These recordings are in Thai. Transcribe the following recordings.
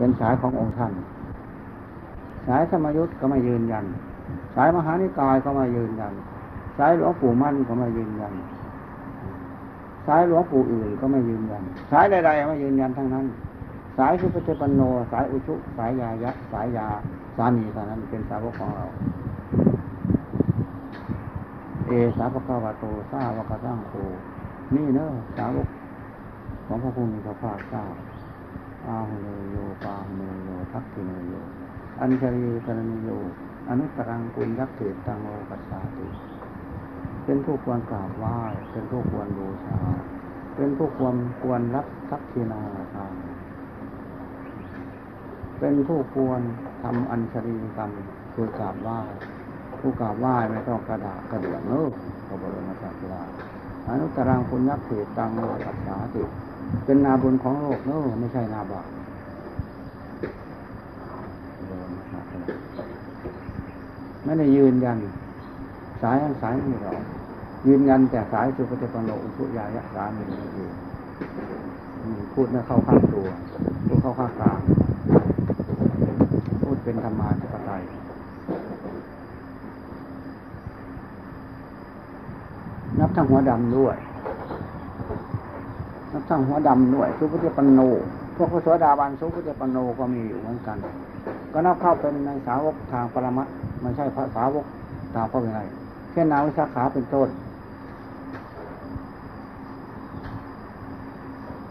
เป็นสายขององค์ท่าน สายธรรมยุทธ์ก็ไม่ยืนยัน สายมหานิกายก็ไม่ยืนยัน สายหลวงปู่มั่นก็ไม่ยืนยัน สายหลวงปู่อื่นก็ไม่ยืนยัน สายใดๆไม่ยืนยันทั้งนั้น สายสุปฏิปันโน สายอุชุ สายยายะ สายยา สามีเท่านั้นเป็นสาวกของเราเอสาวกวาโตสาวกสร้างโคนี่เนอะสาวกของพระพุทธเจ้าเจ้า อาหุเนโยปาหุเนโยทักขิเนโย อัญชลีกรณีโย อนุตรังกุญยักเถตังโลกัสสาติเป็นผู้ควรกราบไหว้เป็นผู้ควรบูชา เป็นผู้ควรควรรับทักษินาทานเป็นผู้ควรทำอัญชลีกรรมคือกราบไหว้ผู้กราบไหว้ไม่ต้องกระดาษกระเดื่องเนอะพระบรมศาสดาอนุตรังคุณยักเถตังโลกัสสาติ เป็นนาบุญของโลกเนอะไม่ใช่นาบาปไม่ได้ยืนยัน สายอันสายไม่หรอกยืนยันแต่สายสุปฏิปันโนอุชุยายะสามีนี่เองพูดไม่เข้าข้างตัวพูดเข้าข้างกลางพูดเป็นธรรมาธิปไตยนับทั้งหัวดำด้วย นับทั้งหัวดำด้วยสุปฏิปันโน พวกพระสวสดาบันสุปฏิปันโนก็มีอยู่เหมือนกัน ก็นับเข้าเป็นในสาวกทางปรมัตไม่ใช่พระสาวกตามพระวินัยเช่นนาวิสาขาเป็นต้น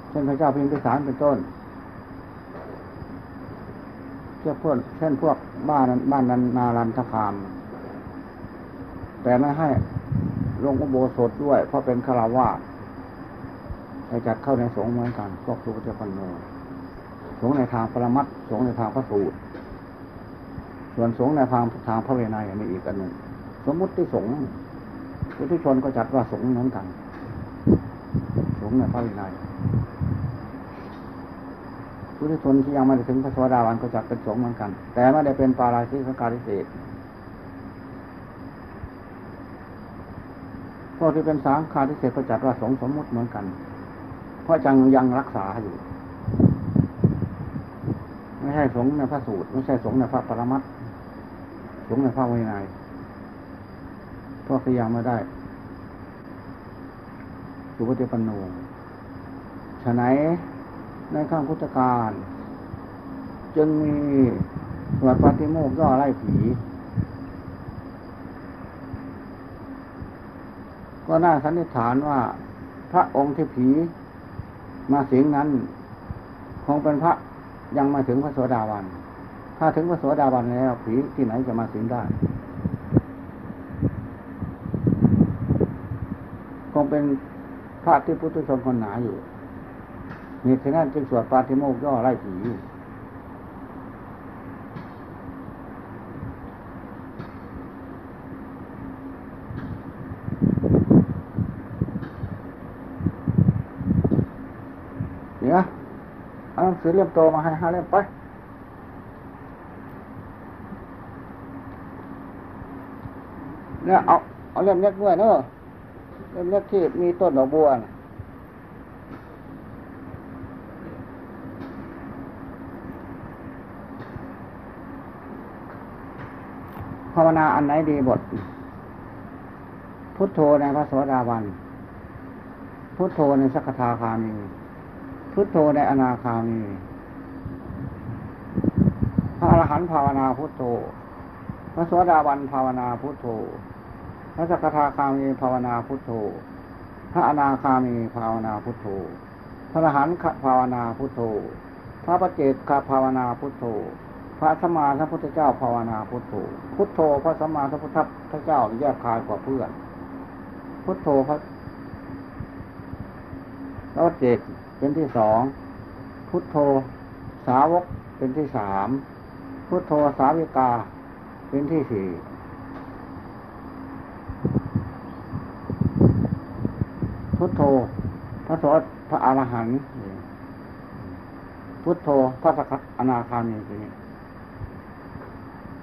เช่นพระเจ้าพิมพิสารเป็นต้นเช่นพวกเช่นพวกบ้านบ้านนันนารันทคาม แต่ไม่ให้ลงอุโบสถด้วย เพราะเป็นคาราวาส ไปจัดเข้าในสงฆ์เหมือนกันพวกสุปฏิปันโนสงฆ์ในทางปรมัตสงฆ์ในทางพระสูตร ส่วนสงฆ์ในทางทางพระเวไนยมีอีกอันหนึ่งสมมุติที่สงฆ์พุทุชนก็จัดว่าสงฆ์เหมือนกัน สงฆ์ในพระเวไนยพุทุชนที่ยังไม่ได้ถึงพระสวสดาวันก็จัดเป็นสงฆ์เหมือนกัน แต่ไม่ได้เป็นปาราชิกการิเศษพวกที่เป็นสังฆาทิเศษก็จัดว่าสงสมมุติเหมือนกัน ราะจังยังรักษาอยู่ ไม่ใช่สงในพระสูตร ไม่ใช่สงในพระปรมัตสงในพระวินัยพวกที่ยังไม่ได้สุปฏิปันโนฉะไหนในข้างพุทธการจึงมีสวดปฏิโมกย่อไล่ผี ก็น่าสันนิษฐานว่า พระองค์ที่ผี มาสิงนั้น คงเป็นพระยังมาถึงพระโสดาบัน ถ้าถึงพระโสดาบันแล้วผีที่ไหนจะมาสิงได้ คงเป็นพระที่พุทธชนคนหนาอยู่เหตุฉะนั้นจึงสวดปาฏิโมกข์ย่อไล่ผีเนี่ยเอาหนัง สือเล่มโตมาให้ห้าเล่มไปเนี่ยเอาเอาเล่มเล็กด้วยเนอะเล่มเล็กที่มีต้นดอกบัวนะภาวนาอันไหนดีบท พุทโธในพระโสดาบัน พุทโธในสักทาคามี พุทโธในอนาคามีพระอรหันต์ภาวนาพุทโธ พระโสดาบันภาวนาพุทโธ พระสกทาคามีภาวนาพุทโธ พระอนาคามีภาวนาพุทโธ พระอรหันต์ภาวนาพุทโธ พระปเจกขภาวนาพุทโธ พระสมมาสัมพุทธเจ้าภาวนาพุทโธ พุทโธพระสมมาสัมพุทธเจ้าแยกคายกว่าเพื่อน พุทโธพระแล้วเจก เป็นที่สองพุทโธสาวกเป็นที่สามพุทโธสาวิกา เป็นที่สี่พุทโธพระโสดพระอรหันต์พุทโธพระสกอนาคามีทีนี้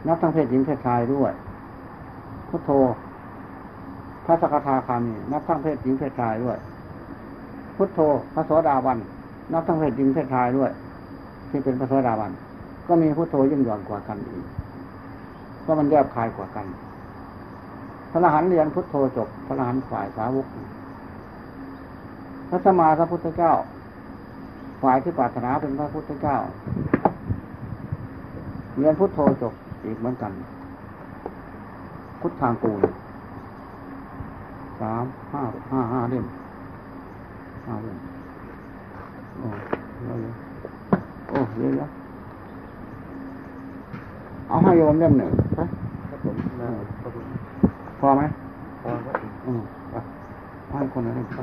นับทั้งเพศหญิงเพศชายด้วย พุทโธพระสกทาคามีนับทั้งเพศหญิงเพศชายด้วย พุทโธพระโสดาบันนับทั้งเพศหญิงเพศชายด้วย ที่เป็นพระโสดาบันก็มีพุทโธยิ่งหย่อนกว่ากันอีกเพราะมันแยบคายกว่ากัน พระรหันเรียนพุทโธจบ พระรหันฝ่ายสาวกพระสมมาพระพุทธเจ้า ฝ่ายที่ปรารถนาเป็นพระพุทธเจ้า เรียนพุทโธจบอีกเหมือนกัน พุทธทางกูลสามห้าห้าห้าเล่ม ห้าเล่มโอ้เยอะโอ้เยอะเยอะเอาให้โยมเล่มหนึ่งไปครับผมนะขอบคุณพอไหมพอครับอืมไปเอาให้คนละเล่มไป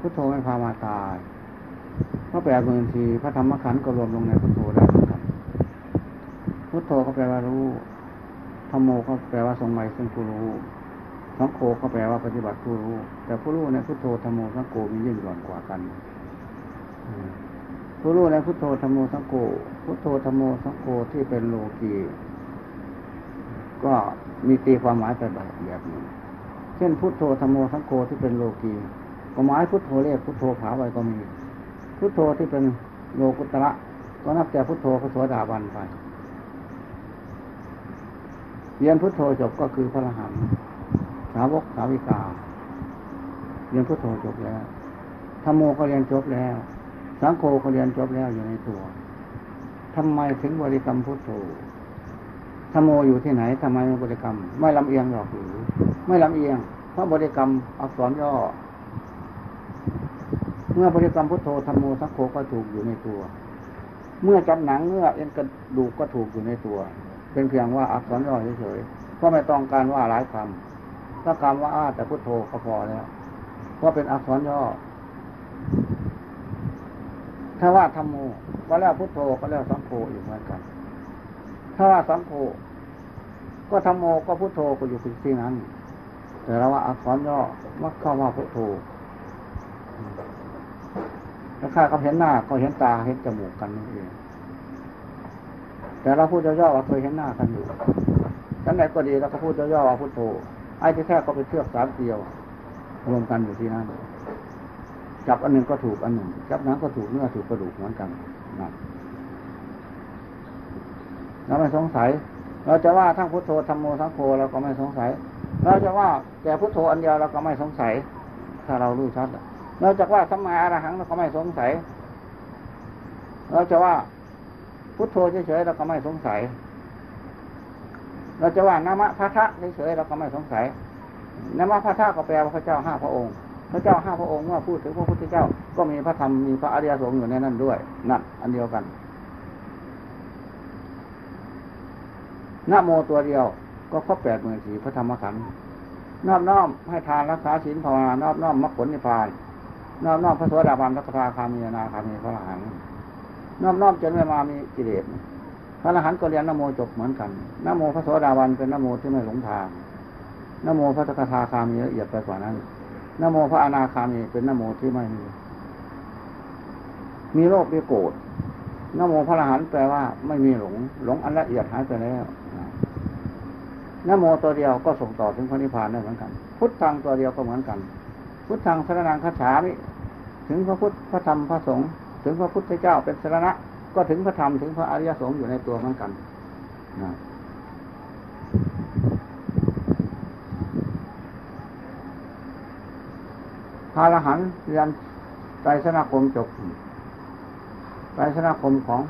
พุทโธไม่พามาตายพระแป ดหมื่นทีพระธรรมขันธ์ก็รวมลงในพุทโธได้เหมือนกันพุทโธก็แปลว่ารู้ธรรมโมก็แปลว่าทรงไว้ซึ่งผู้รู้สังโฆก็แปลว่าปฏิบัติผู้รู้ แต่ผู้รู้ในพุทโธธรรมโมสังโฆมียิ่งหย่อนกว่ากันผู้รู้ในพุทโธธรรมโมสังโฆพุทโธธรรมโมสังโฆที่เป็นโลกีก็มีตีความหมายไปแบบแบบหนึ่งเช่นพุทโธธรรมโมสังโฆที่เป็นโลกีก็หมายพุทโธเลขพุทโธผาไว้ก็มี พุทโธที่เป็นโลกุตระก็นับแต่พุทโธพระโสดาบันไปเรียนพุทโธจบก็คือพระอรหันต์สาวกสาวิกา เรียนพุทโธจบแล้วธรรมโมก็เรียนจบแล้ว สังโฆก็เรียนจบแล้วอยู่ในตัวทำไมถึงบริกรรมพุทโธธรรมโมอยู่ที่ไหนทำไมไม่บริกรรม ไม่ลำเอียงหรอกหรือไม่ลำเอียง เพราะบริกรรมอักษรย่อ เมื่อบริกรรมพุทโธธรรมโมสังโฆก็ถูกอยู่ในตัว เมื่อจับหนังเมื่อเอ็นกระดูกก็ถูกอยู่ในตัว เป็นเพียงว่าอักษรย่อเฉยๆก็ไม่ต้องการว่าหลายคำถ้าคำว่าอ้าแต่พุทโธก็พอแล้วเพราะเป็นอักษรย่อ ถ้าว่าธรรมโมก็แล้วพุทโธก็แล้วสังโฆอยู่เหมือนกัน ถ้าว่าสังโฆก็ธรรมโมก็พุทโธก็อยู่ที่นั้น แต่เราว่าอักษรย่อมักเข้ามาพุทโธ แล้วข้าก็เห็นหน้าก็เห็นตาเห็นจมูกกันนั่นเองแต่เราพูดย่อๆว่าเคยเห็นหน้ากันอยู่ฉันไหนก็ดีเราก็พูดย่อๆว่าพุทโธไอ้ที่แท้ก็เป็นเชือกสามเกลียว รวมกันอยู่ที่นั่นจับอันหนึ่งก็ถูกอันหนึ่งจับนั้นก็ถูกเนื้อถูกกระดูกเหมือนกันนั่นเราไม่สงสัย เราจะว่าทั้งพุทโธธรรมโมสังโฆเราก็ไม่สงสัย เราจะว่าแต่พุทโธอันเดียวเราก็ไม่สงสัย ถ้าเรารู้ชัด เราจะว่าสัมมาอรหังเราก็ไม่สงสัย เราจะว่าพุทโธเฉยๆเราก็ไม่สงสัย เราจะว่านามะพระทะเฉยๆเราก็ไม่สงสัยนามะพระทะก็แปลว่าพระเจ้าห้าพระองค์ พระเจ้าห้าพระองค์เมื่อพูดถึงพระพุทธเจ้า ก็มีพระธรรมมีพระอริยสงฆ์อยู่ในนั้นด้วยนั่นอันเดียวกันนโมตัวเดียวก็ครบแปดหมื่นสี่พระธรรมขันธ์นอบน้อมให้ทานรักษาศีลภาวนานอบน้อมมรรคผลนิพพาน นอบนอมพระสวัสดิบาลรักษาคามีนาคามีพระอรหันต์นอบนอมจนไม่มามีกิเลสพระอรหันต์ก็เรียนนโมจบเหมือนกันนโมพระสวัสดิบาลเป็นนโมที่ไม่หลงทางนโมพระสกทาคามีละเอียดไปกว่านั้นนโมพระอนาคามีเป็นนโมที่ไม่มี มีโลภมีโกรธนโมพระอรหันต์แปลว่าไม่มีหลง หลงอันละเอียดหายไปแล้วนโมตัวเดียวก็ส่งต่อถึงพระนิพพานได้เหมือนกัน พุทธังตัวเดียวก็เหมือนกัน พุทธังสรนังคาฉามิ ถึงพระพุทธพระธรรมพระสงฆ์ถึงพระพุทธเจ้าเป็นสรณะ ก็ถึงพระธรรมถึงพระอริยสงฆ์อยู่ในตัวเหมือนกันนะพระอรหันต์เรียนไตรสนาคมจบไตรสนาคมของ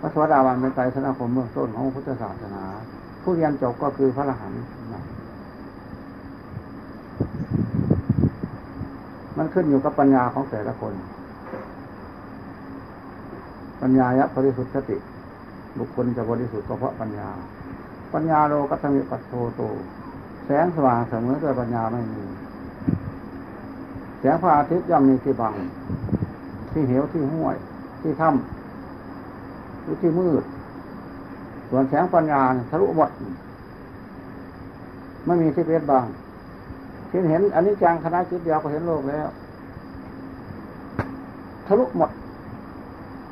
พระสวัสดาวันเป็นไตรสนาคมเบื้องต้นของพุทธศาสนา ผู้เรียนจบก็คือพระอรหันต์นะ มันขึ้นอยู่กับปัญญาของแต่ละคน ปัญญายะบริสุทธิ์สติ บุคคลจะบริสุทธิ์ก็เพราะปัญญา ปัญญาโลกัตมิปัสโตโต แสงสว่างเสมอด้วยปัญญาไม่มี แสงพระอาทิตย์ย่อมมีที่บัง ที่เหวที่ห้วย ที่ถ้ำหรือที่มืด ส่วนแสงปัญญาทะลุหมด ไม่มีที่เพียบัง เช่เห็นอันนี้จังคณะจิตเดียวก็เห็นโลกแล้ว ทะลุหมด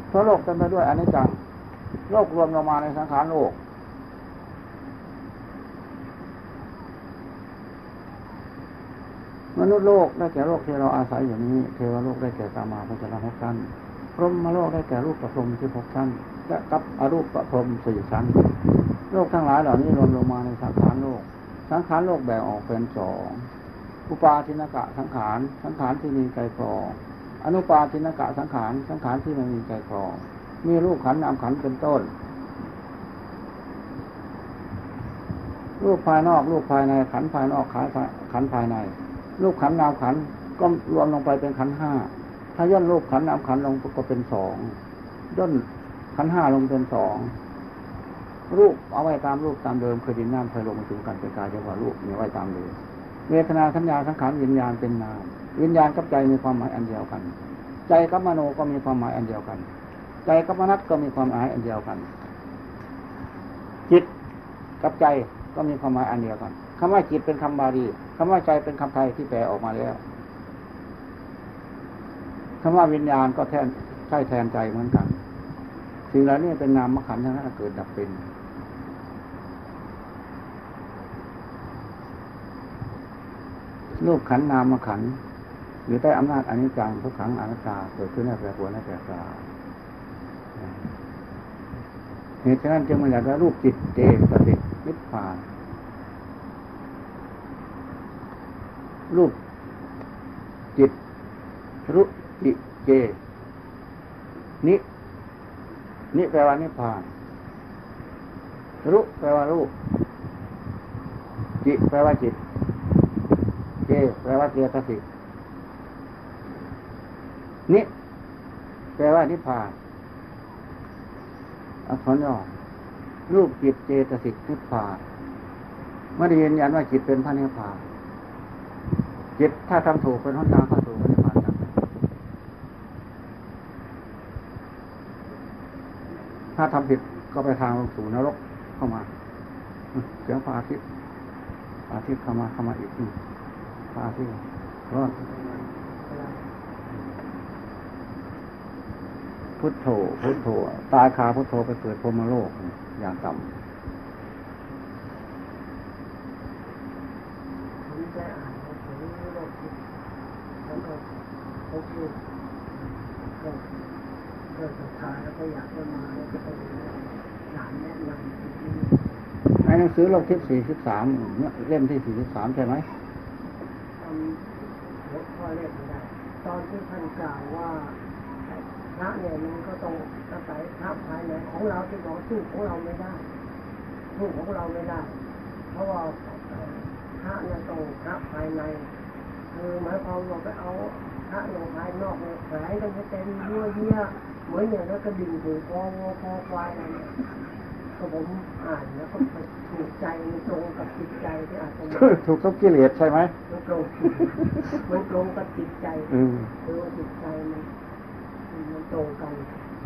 เพราะโลกเต็มไปด้วยอนิจจัง โลกรวมลงมาในสังขารโลก มนุษย์โลกได้แก่โลกที่เราอาศัยอยู่นี้เทวโลกได้แก่กามาพัชรหกชั้นพรหมโลกได้แก่รูปประพรมที่หกชั้นและกับอรูปประพรมสี่ชั้น โลกทั้งหลายเหล่านี้รวมลงมาในสังขารโลก สังขารโลกแบ่งออกเป็นสอง อุปาทินกะสังขาร สังขารที่มีใจครองอนุปาทินกะสังขาร สังขารที่ไม่มีใจครอง มีรูปขันนามขันเป็นต้น รูปภายนอก รูปภายในขันภายนอกขันภายขันภายใน รูปขันนามขันก็รวมลงไปเป็นขันห้า ถ้าย่นรูปขันนามขันลงก็เป็นสองย่นขันห้าลงเป็นสองรูปเอาไว้ตามรูปตามเดิมคือดินน้ำไฟลมมาถึงกันเป็นกายจังหวะรูปมีไว้ตามเดิม เวทนาสัญญาสังขารวิญญาณเป็นนาม วิญญาณกับใจมีความหมายอันเดียวกัน ใจกับมโนก็มีความหมายอันเดียวกัน ใจกับมนัตก็มีความหมายอันเดียวกัน จิตกับใจก็มีความหมายอันเดียวกันคำว่าจิตเป็นคำบาลีคำว่าใจเป็นคำไทยที่แปลออกมาแล้วคำว่าวิญญาณก็แทนใช่แทนใจเหมือนกันสิ่งเหล่านี้เป็นนามขันธ์ทั้งนั้นเกิดดับเป็น รูปขันนามขันอยู่ใต้อำนาจอนิจจังทุกขังอนัตตาเกิดขึ้นในแปรปรวนในแปรปราวเหตุฉะนั้นจึงมันอยากได้รูปจิตเจสตินิพพาน รูปจิตรุจิเจนินิแปลว่านิพพาน รุแปลว่ารูป จิแปลว่าจิต เจแปลว่าเจตสิกนิแปลว่านิพพานอักษรย่อรูปจิตเจตสิกนิพพานไม่ได้ยืนยันว่าจิตเป็นพระนิพพานจิตถ้าทำถูกเป็นหนทางเข้าสู่พระนิพพานรับถ้าทำผิดก็ไปทางลงสู่นรกเข้ามาเสียงพระอาทิตย์อาทิตย์เข้ามาเข้ามาอีก อืมพระอาทิตย์ร้อนพุทโธ พุทโธ ตายคาพุทโธไปเกิดพรหมโลก อย่างต่ผมจะอ่านหนังสือโลกทิพย์แล้วก็พบรูปก็เกิดศรัทธาแล้วก็อยากจะมาแล้วก็ไปถามแนะนำที่นี่ำในหนังสือโลกทิพย์สี่สิบสามเล่มที่สี่สิบสามใช่ไหมตอน หัวข้อแรกไม่ได้ตอนที่ท่านกล่าวว่าพระเนี่ยมันก็ต้องอาศัยพระภายในของเราที่บอกสู้ของเราไม่ได้สู้ของเราไม่ได้ เพราะว่าพระเนี่ยต้องพระภายในคือหมายความว่าไปเอาพระอย่างภายนอกเนี่ยแฝงกันให้เต็มยั่วเยี่ยเหมือนอย่างนั้นก็ดิ่งหูคอวัวคอควายอะไรเนี่ย ก็ผมอ่านแล้วก็ไปถูกใจมันตรงกับจิตใจที่อาจจะมันถูกทุกกิเลสใช่ไหมมันตรงมันตรงกับจิตใจอืมคือว่าจิตใจมันมันตรงกัน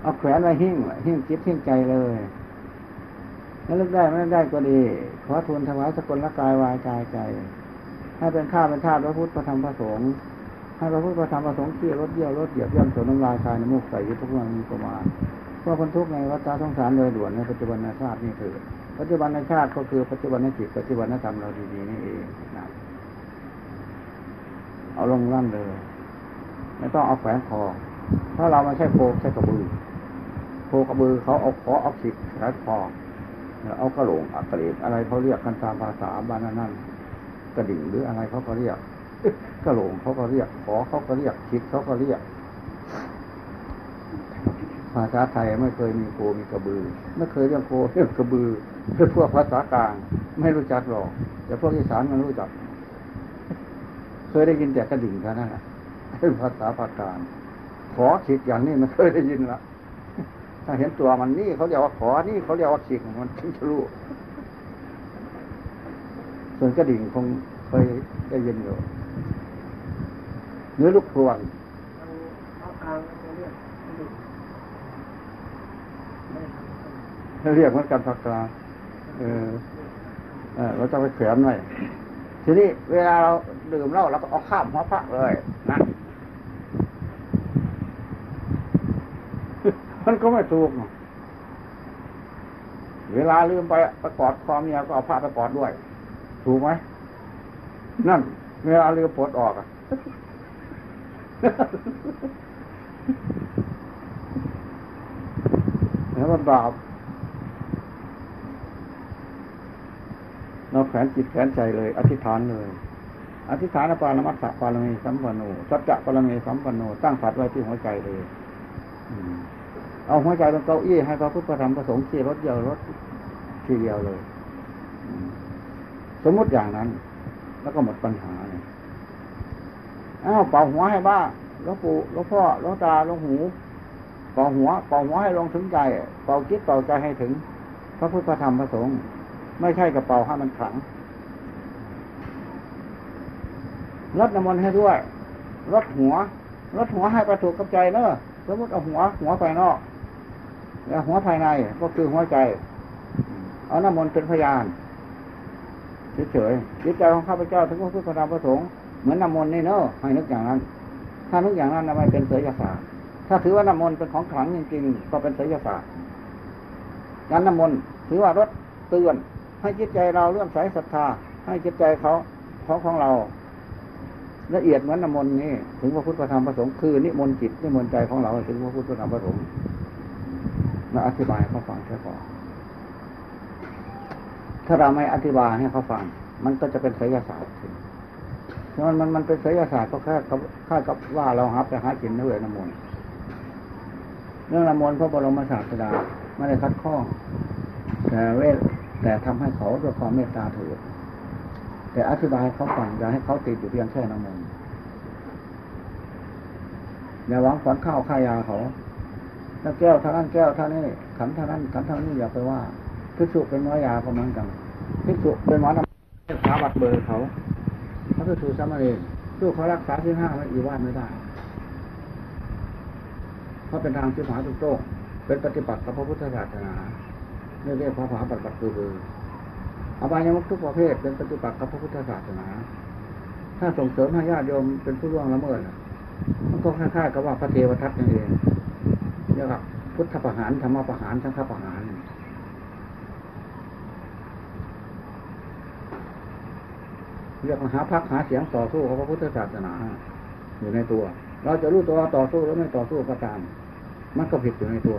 เอาแขวนไว้หิ้งไว้หิ้งจิตหิ้งใจเลยแล้วเลิกได้ไม่ได้ก็ดี ขอทูลถวายสกุลละกายวายกายใจ ให้เป็นข้าเป็นข้าพระพุทธพระธรรมพระสงฆ์ให้พระพุทธพระธรรมพระสงฆ์ขี้รถเยี่ยวรถเหยียบย่ำสนน้ำลายคายในมุกใส่ยึดทุกวันมีประมาณ เพื่อพ้นทุกข์ในวัฏสงสารโดยด่วนในปัจจุบันในชาตินี่คือปัจจุบันในชาติก็คือปัจจุบันในจิตปัจจุบันในธรรมเราดีๆนี่เองนะเอาลงร่ำเลยไม่ต้องเอาแฝงคอเพราะเราไม่ใช่โคใช่กระบือโคกระบือเขาเอาขอเอาสิบแฝงคอเอากระโหลงอักเรดอะไรเขาเรียกกันตามภาษาบ้านนั่นกระดิ่งหรืออะไรเขาก็เรียกกระโหลงเขาก็เรียกขอเขาก็เรียกคิดเขาก็เรียก ภาษาไทยไม่เคยมีโคมีกระบือ ไม่เคยเรื่องโคเรื่องกระบือคือพวกภาษากลาง ไม่รู้จักหรอก แต่พวกอีสานมันรู้จัก เคยได้ยินแต่กระดิ่งเท่านั้นแหละเป็นภาษาภาคกลางขอขิดอย่างนี้มันเคยได้ยินละถ้าเห็นตัวมันนี่เขาเรียกว่าขอนี่เขาเรียกว่าขิดมันถึงจะรู้ส่วนกระดิ่งคงเคยได้ยินอยู่เนื้อลูกพรวง ทางเอากลางก็จะเรียกดุไม่ทำกัน เรียกเหมือนกันภาคกลางเออเราจะไปเขียนไว้ทีนี้เวลาเราดื่มเหล้าเราก็เอาข้ามหัวพระเลยนะมันก็ไม่ถูกเวลาลืมไปไปกอดคอเมียก็เอาผ้าไปกอดด้วย ถูกไหมนั่น เวลาลืมปลดออกอะแล้วมันบาป เราแขวนจิตแขวนใจเลย อธิษฐานเลย อธิษฐานปารมัตถปารมีสัมปันโนสัจจะปารมีสัมปันโนตั้งสัตว์ไว้ที่หัวใจเลยเอาหัวใจเป็นเก้าอี้ให้พระพุทธธรรมประสงค์ขี่รถเดียวรถทีเดียวเลย สมมติอย่างนั้น แล้วก็หมดปัญหาเลยอ้าวเป่าหัวให้บ้าหลวงปู่หลวงพ่อหลวงตาหลวงหูเป่าหัวเป่าหัวให้ลงถึงใจเป่าคิดเป่าใจให้ถึง พระพุทธธรรมประสงค์ ไม่ใช่กระเป๋าให้มันขังรดน้ำมนต์ให้ด้วยรดหัวรดหัวให้ประถูกกับใจเนอะสมมติเอาหัว หัวภายนอกแล้วหัวภายในก็คือหัวใจ เอาน้ำมนต์เป็นพยานเฉยๆจิตใจของข้าพเจ้าถึงพระพุทธธรรมประสงค์เหมือนน้ำมนต์นี่เนอะให้นึกอย่างนั้น ถ้านึกอย่างนั้นไม่เป็นเสยศาสตร์ถ้าถือว่าน้ำมนต์เป็นของขลังจริงๆก็เป็นเสยศาสตร์การน้ำมนต์ถือว่ารถเตือน ให้จิตใจเราเรื่องสายศรัทธา ให้จิตใจเขาเของของเรา ละเอียดเหมือนน้ำมนต์นี่ถึงพระพุทธธรรมประสงค์คือนิมนต์จิตนิมนต์ใจของเราถึงพระพุทธธรรมประสงค์มาอธิบายให้เขาฟังแค่พอถ้าเราไม่อธิบายให้เขาฟัง มันก็จะเป็นไสยศาสตร์มันมันมันเป็นไสยศาสตร์ก็แค่ค่ากับว่าเราหับไปหากินด้วยน้ำมนต์เรื่องน้ำมนต์พระบรมศาสดาไม่ได้คัดข้องแต่เวท แต่ทำให้เขาด้วยความเมตตาเถิดแต่อธิบายให้เขาฟังอย่าให้เขาติดอยู่เพียงแค่น้ำมนอย่าหวังฝันข้าวค่ายาเขาถ้าแก้วท่านั้นแก้วท่านี้ขันท่านั้นขันท่านี้อย่าไปว่าพิสุเป็นน้อยยาก็เหมือนกันพิสุเป็นหมอน้ำสาบัดเบอร์เขาเขาคือถูกสามเณรสู้เขารักษาที่ห้าไม่อีว่าไม่ได้เพราะเป็นทางที่หาทุกโต้เป็นปฏิบัติกับพระพุทธศาสนา เรียกพระผาปฏิบัติคือคืออบายมุกทุกประเภทเป็นปฏิบัติกับพระพุทธศาสนา ถ้าส่งเสริมให้ญาติโยมเป็นผู้ร่วงละเมิดมันก็คล้ายๆกับว่าพระเทวทัตนั่นเองเรียกว่าพุทธประหารธรรมประหารสังฆประหารเรียกหาพักหาเสียงต่อสู้กับพระพุทธศาสนา อยู่ในตัว เราจะรู้ตัวต่อสู้หรือไม่ต่อสู้ก็ตาม มันก็ผิดอยู่ในตัว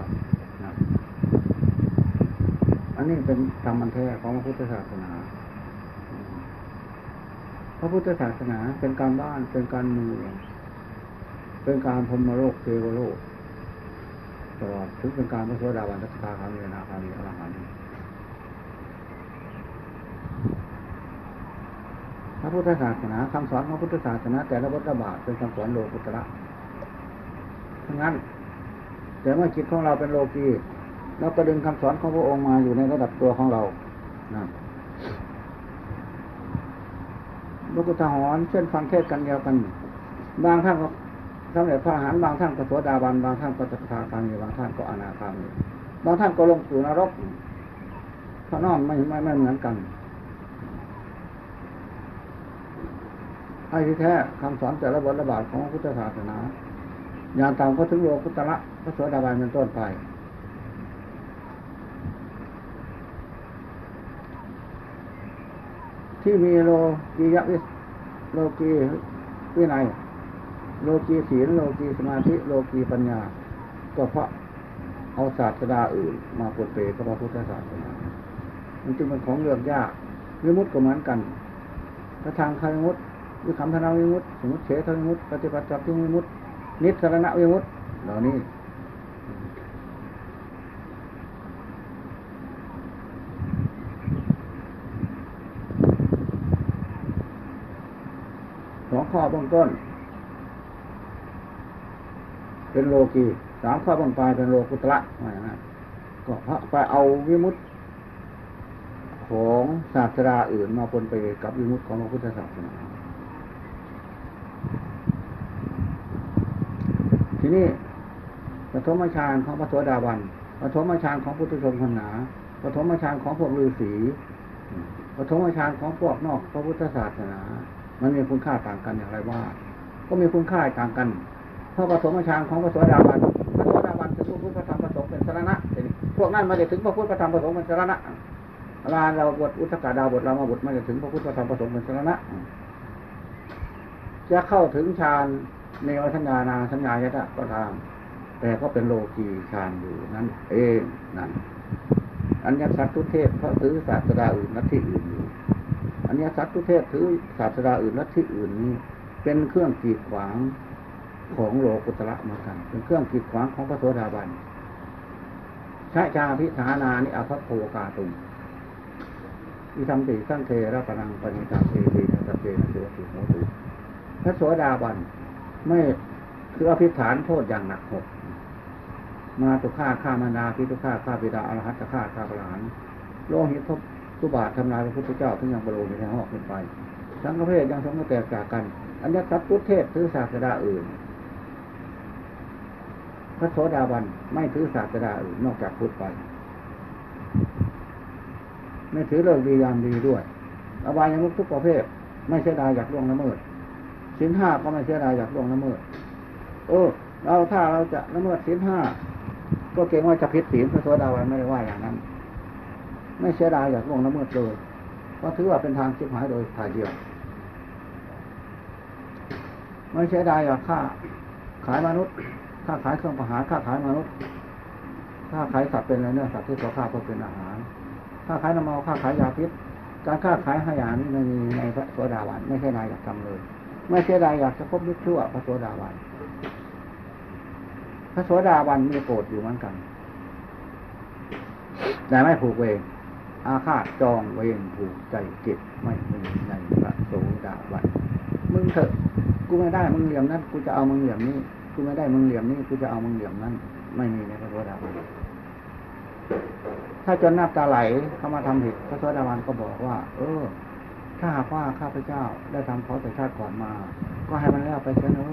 อันนี้เป็นธรรมอันแท้ของพระพุทธศาสนา พระพุทธศาสนาเป็นการบ้านเป็นการเมืองเป็นการพรมโลกเทวโลกตลอดถึงเป็นการพระโสดาบันทัศนาคามีนาคามีอรหันต์พระพุทธศาสนาคำสอนของพุทธศาสนา แต่ละบทบาทเป็นคำสอนโลกุตระทั้งนั้น แต่เมื่อจิตของเราเป็นโลกี เราก็ดึงคำสอนของพระองค์มาอยู่ในระดับตัวของเรานะลูกุตาหอนเช่นฟังเทศกันเดียวกัน บางท่านก็สำเร็จพระอรหันต์บางท่านก็โสดาบัน บางท่านก็จะทาคามีบางท่านก็อนาคามีบางท่านก็ลงสู่นรกพระน้อมไม่ไม่ไม่เหมือนกันไอ้ที่แท้คำสอนแต่ละบทระบาทของพุทธศาสนา อย่างตามก็ถึงโลกุตระพระโสดาบันเป็นต้นไป ที่มีโลกียวิโลกีวินัยโลกีศีลโลกีสมาธิโลกีปัญญา ก็เพราะเอาศาสดาอื่น มาปนเปกับพระพุทธศาสนามันจึงเป็นของเลือกยากวิมุตก็เหมือนกันถ้าทางคาวิมุตวิคัมธนาวิมุตสมุติเฉทวิมุตปฏิบัติจับที่วิมุตนิสรณวิมุตเหล่านี้ส องข้อเบื้องต้น เป็นโลกีสามข้อเบื้องปลายเป็นโลกุตระว่าอย่างนั้นก็พระไปเอาวิมุตของศาสดาอื่นมาปนไปกับวิมุตของพระพุทธศาสนาทีนี้ปฐมฌานของพระโสดาบันปฐมฌานของพุทธชนคนหนาปฐมฌานของพวกฤาษีปฐมฌานของพวกนอกพระพุทธศาสนา มันมีคุณค่าต่างกันอย่างไรว่า ก็มีคุณค่าต่างกัน เพราะปฐมฌานของพระโสดาบันพระโสดาบันจะรู้พุทธธรรมประสงเป็นสาระพวกนั้นม่ได้ถึงพระพุทธพระธรรมพระสงฆ์เป็นสาระลาเราบทอุทกาดาวบทรามาบทม่ได้ถึงพระพุทธพระธรรมพระสงฆ์เป็นสาระจะเข้าถึงฌานในวสัญญานาสัญญายตะก็ตามแต่ก็เป็นโลกีฌานอยู่นั่นเองนั่นอัญญสัตตุเทศเพราะถือศาสดาอื่นนัตที่อื่นอยู่ อัญญสัตตุเทศถือศาสดาอื่นนัที่อื่นนี้ เป็นเครื่องกีดขวางของโลกุตระเหมือนกัน เป็นเครื่องกีดขวางของพระโสดาบันชะชาพิธานานิอภัพโภกาตุงอิธรรมติสังเทระปนังปณิตาเทวีนัสเตนะเสวติโหตุพระโสดาบันไม่คืออภิษฐานโทษอย่างหนักหกมาตุฆ่าฆ่ามานาพิทุฆ่าฆ่าปิดาอรหัตฆ่าฆ่าพระหานโลหิต ทบทุบาททำลายพระพุทธเจ้าทั้งยังบรรลุในห้องขึ้นไปทั้งประเภทยังสมแตกจากกัน อันนี้สัตตุเทศถือศาสดาอื่น พระโสดาบันไม่ถือศาสดาอื่นนอกจากพุทธไป ไม่ถือเรื่องดียามดีด้วย อบายมุขทุกประเภท ไม่เสียดายอยากล่วงละเมิดสินห้าก็ไม่เสียดายอยากล่วงละเมิด เออ เราถ้าเราจะละเมิดสินห้าก็เกรงว่าจะผิดศีลพระโสดาบันไม่ได้ว่าอย่างนั้น ไม่เสียดายอยากล่วงละเมิดเลยเพราะถือว่าเป็นทางชิบหายโดยถ่ายเดียวไม่เสียดายอยากฆ่า ขายมนุษย์ค่าขายเครื่องประหารค่าขายมนุษย์ค่าขายสัตว์เป็นอะไรเนื้อสัตว์ที่เขาฆ่าเพื่อเป็นอาหารค่าขายน้ำเมาค่าขายยาพิษการค้าขายหาอย่านี้ไม่มีในพระโสดาบันไม่ใช่นายอยากทำเลย ไม่ใช่นายอยากจะพบยึดชั่วพระโสดาบันพระโสดาบันมีโกรธอยู่เหมือนกัน แต่ไม่ผูกเวร อาฆาตจองเวรผูกใจเก็บไม่มีในพระโสดาบันมึงเถอะกูไม่ได้มึงเหลี่ยมนั้นกูจะเอามึงเหลี่ยมนี้กูไม่ได้มึงเหลี่ยมนี้กูจะเอามึงเหลี่ยมนั้น ไม่มีในพระโสดาบันถ้าจนหน้ำตาไหลเข้ามาทำผิดพระโสดาบันก็บอกว่า เออ ถ้าหากว่าข้าพเจ้าได้ทำเขาแต่ชาติก่อนมา ก็ให้มันแล้วไปเสียเนอ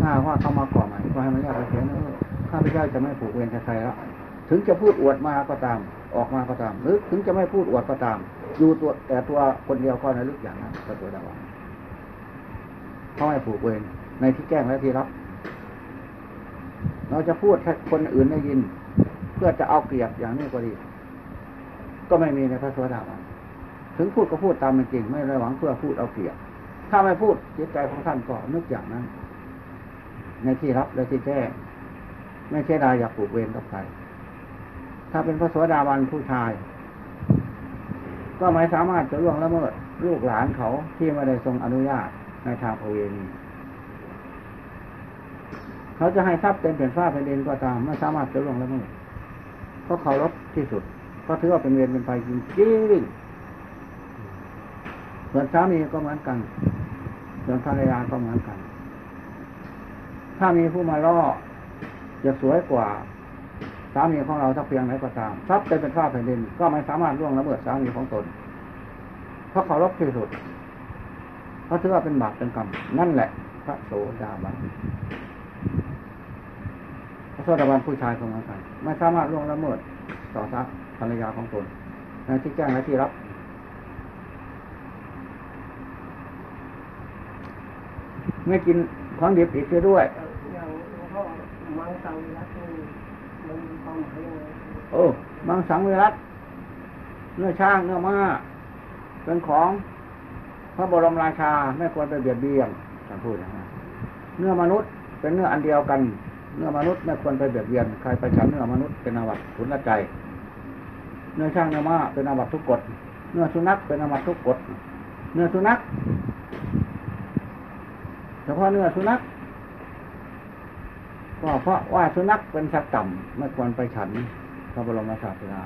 ถ้าว่าเขามาก่อนใหม่ก็ให้มันแล้วไปเสียเนอข้าพเจ้าจะไม่ผูกเวรใครแล้วถึงจะพูดอวดมาก็ตาม ออกมาก็ตามหรือถึงจะไม่พูดอวดก็ตาม อยู่ตัวแต่ตัวคนเดียวก็ระลึกอย่างนั้นพระโสดาบันเขาไม่ผูกเวรในที่แก้งและที่รับ เราจะพูดให้คนอื่นได้ยิน เพื่อจะเอาเปรียบอย่างนี้ก็ดี ก็ไม่มีในพระโสดาบันถึงพูดก็พูดตามเป็นจริง ไม่ได้หวังเพื่อพูดเอาเปรียบถ้าไม่พูดจิตใจของท่านก็นึกอย่างนั้น ในที่รับและที่แก้งไม่ใช่ดายอยากผูกเวรกับใคร ถ้าเป็นพระโสดาบันผู้ชาย ก็ไม่สามารถจะล่วงละเมิดลูกหลานเขาที่ไม่ได้ทรงอนุญาตในทางภเวณีเขาจะให้ทรัพย์เป็นแผ่นฟ้าแผ่นดินก็ตามไม่สามารถจะล่วงละเมิดเพราะเขารบที่สุดก็ถือว่าเป็นเวรเป็นไปจริงๆส่วนสามีก็เหมือนกัน ส่วนภรรยาก็เหมือนกัน ถ้ามีผู้มาล่อจะสวยกว่า สามีของเราถ้าเพียงไหนก็ตามทรัพย์เป็นฟ้าแผ่นดิน ก็ไม่สามารถล่วงละเมิดสามีของตนเพราะเขารบที่สุดเพราะถือว่าเป็นบาปเป็นกรรมนั่นแหละ พระโสดาบันพระโสดาบันผู้ชายของเราไม่สามารถล่วงละเมิดต่อทรัพย์ภรรยาของตนในที่แจ้งและที่รับไม่กินของดิบอีกเสียด้วยอย่างหลวงพ่อมังสวิรัต โอ้มังสังเวรัตเนื้อช้างเนื้อม้าเป็นของพระบรมราชาไม่ควรไปเบียดเบียนท่านพูดนะฮะเนื้อมนุษย์เป็นเนื้ออันเดียวกัน เนื้อมนุษย์ไม่ควรไปเบียดเบียนใครไปฉันเนื้อมนุษย์เป็นอาวัตขุนละใจ เนื้อช้างเนื้อม้าเป็นอาวัตทุกกฎเนื้อสุนัขเป็นอาวัตทุกกฎเนื้อสุนัขเฉพาะเนื้อสุนัข ก็เพราะว่าสุนัขเป็นสัตว์ต่ำไม่ควรไปฉันพระบรมศาสดา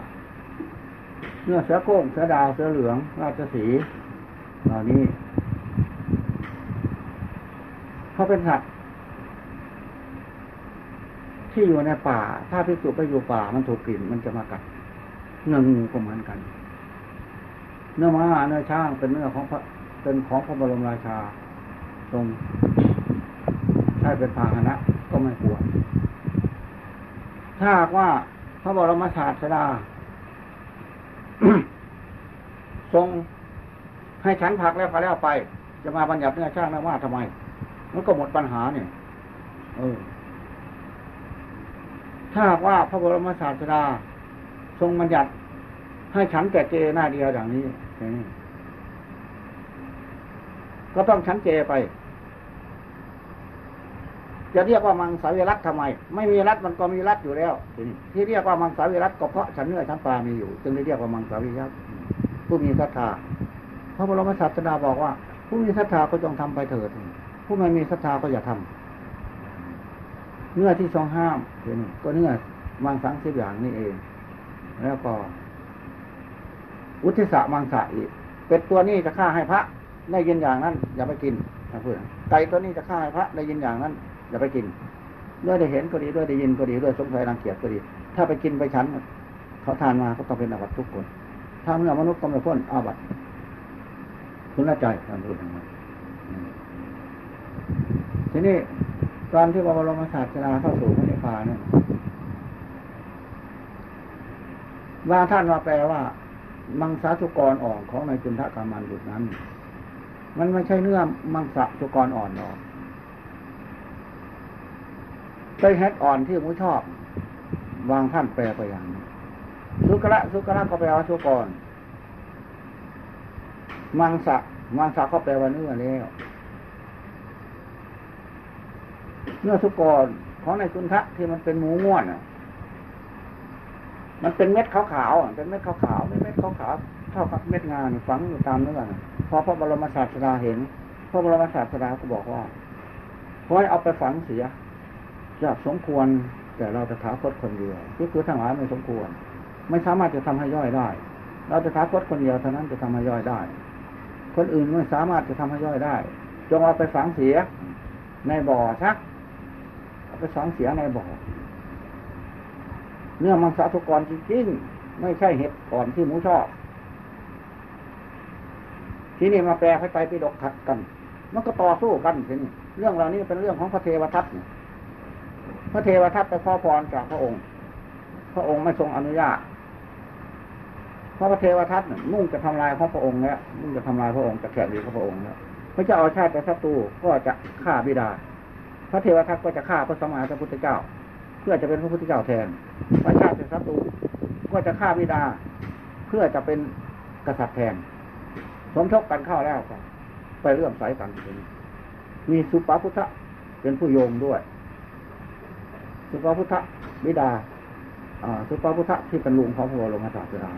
เนื้อเสือโค้งเสือดาวเสือเหลือง ราชสีเหล่านี้เขาเป็นสัตว์ที่อยู่ในป่า ถ้าพิจุไปอยู่ป่ามันถูกกลิ่นมันจะมากัดเนื้องูก็เหมือนกัน เนื้อม้าเนื้อช้างเป็นเนื้อของพระเป็นของพระบรมราชา ทรงใช้เป็นพาหนะ ก็ไม่ควร ถ้าหากว่าพระบรมศาสดาทรงให้ฉันผักแล้วก็แล้วไป จะมาบัญญัติเนื้อช่างนะว่าทำไม มันก็หมดปัญหาเนี่ยเออ ถ้าว่าพระบรมศาสดาทรงบัญญัติ ให้ฉันแต่เจหน้าเดียวอย่างนี้อย่างนี้ก็ต้องฉันเจไป จะเรียกว่ามังสวิรัตทำไม ไม่มีรัตมันก็มีรัตอยู่แล้ว ที่เรียกว่ามังสวิรัตก็เพราะฉันเนื้อฉันปลามีอยู่ จึงได้เรียกว่ามังสวิรัตผู้มีศรัทธาพระบรมศาสดาบอกว่า ผู้มีศรัทธาก็จงทำไปเถิด ผู้ไม่มีศรัทธาก็อย่าทำเนื้อที่ทรงห้ามนี่ก็เนื้อมังสังสิบอย่างนี่เอง แล้วก็อุทิศะมังสะอีกเป็ดตัวนี้จะฆ่าให้พระได้ยินอย่างนั้น อย่าไปกินนะเพื่อนไก่ตัวนี้จะฆ่าให้พระได้ยินอย่างนั้น อย่าไปกินด้วยได้เห็นก็ดีด้วยได้ยินก็ดีด้วยสงสัยรังเกียจก็ดี ถ้าไปกินไปฉันเขาทานมาก็ต้องเป็นอาบัตทุกคนถ้าเมื่อมนุษย์ก็ไม่พ้นอาบัตคุณละใจท่านพูดอย่างนั้นทีนี้ตอนที่พระบรมศาสดาเข้าสู่พระนิพพานเนี่ยบางท่านมาแปลว่า มังสาสุกรอ่อนของในจุนทะกามันบุตรนั้น มันไม่ใช่เนื้อมังสาสุกรอ่อนหรอก เป็นเฮ็ดอ่อนที่มุชอบ วางท่านแปลไปอย่างนี้สุกระสุกระก็แปลว่าสุกรมังสะมังสะก็แปลว่าเนื้อแล้วเนื้อสุกรของในจุนทะที่มันเป็นหมูง่วนอะมันเป็นเม็ดขาวๆเป็นเม็ดขาวๆไม่เม็ดขาวๆเท่ากับเม็ดงานฝังอยู่ตามเนื้อนะพอพระบรมศาสดาเห็น พระบรมศาสดาก็บอกว่าขอให้เอาไปฝังเสีย จะสมควรแต่เราจะถาคตคนเดียวที่คือทั้งหลายไม่สมควร ไม่สามารถจะทำให้ย่อยได้ เราจะถาคตคนเดียวเท่านั้นจะทำให้ย่อยได้ คนอื่นไม่สามารถจะทำให้ย่อยได้ จงเอาไปฝังเสียในบ่อชักเอาไปฝังเสียในบ่อเนื้อมังสวิกรจริงๆไม่ใช่เห็ดก่อนที่หมูชอบ ทีนี้มาแปลให้ไปไปดกขัดกัน มันก็ต่อสู้กันทีนี้เรื่องเหล่านี้เป็นเรื่องของพระเทวทัต พระเทวทัตไปขอพรจากพระองค์ พระองค์ไม่ทรงอนุญาตเพราะพระเทวทัตมุ่งจะทำลายพระองค์แล้วมุ่งจะทำลายพระองค์จะแข่งดีกับพระองค์แล้วพระเจ้าอาชาติเป็นศัตรูก็จะฆ่าบิดา พระเทวทัตก็จะฆ่าพระสมมาพระพุทธเจ้า เพื่อจะเป็นพระพุทธเจ้าแทน พระชาติเป็นศัตรูก็จะฆ่าบิดา เพื่อจะเป็นกษัตริย์แทน สมทบกันเข้าแล้วไปเรื่อมสายกันมีสุปาพุทธะเป็นผู้โยงด้วย สุปาพุทธะบิดาสุปาพุทธะที่เป็นลุงของพระบรมศาสดา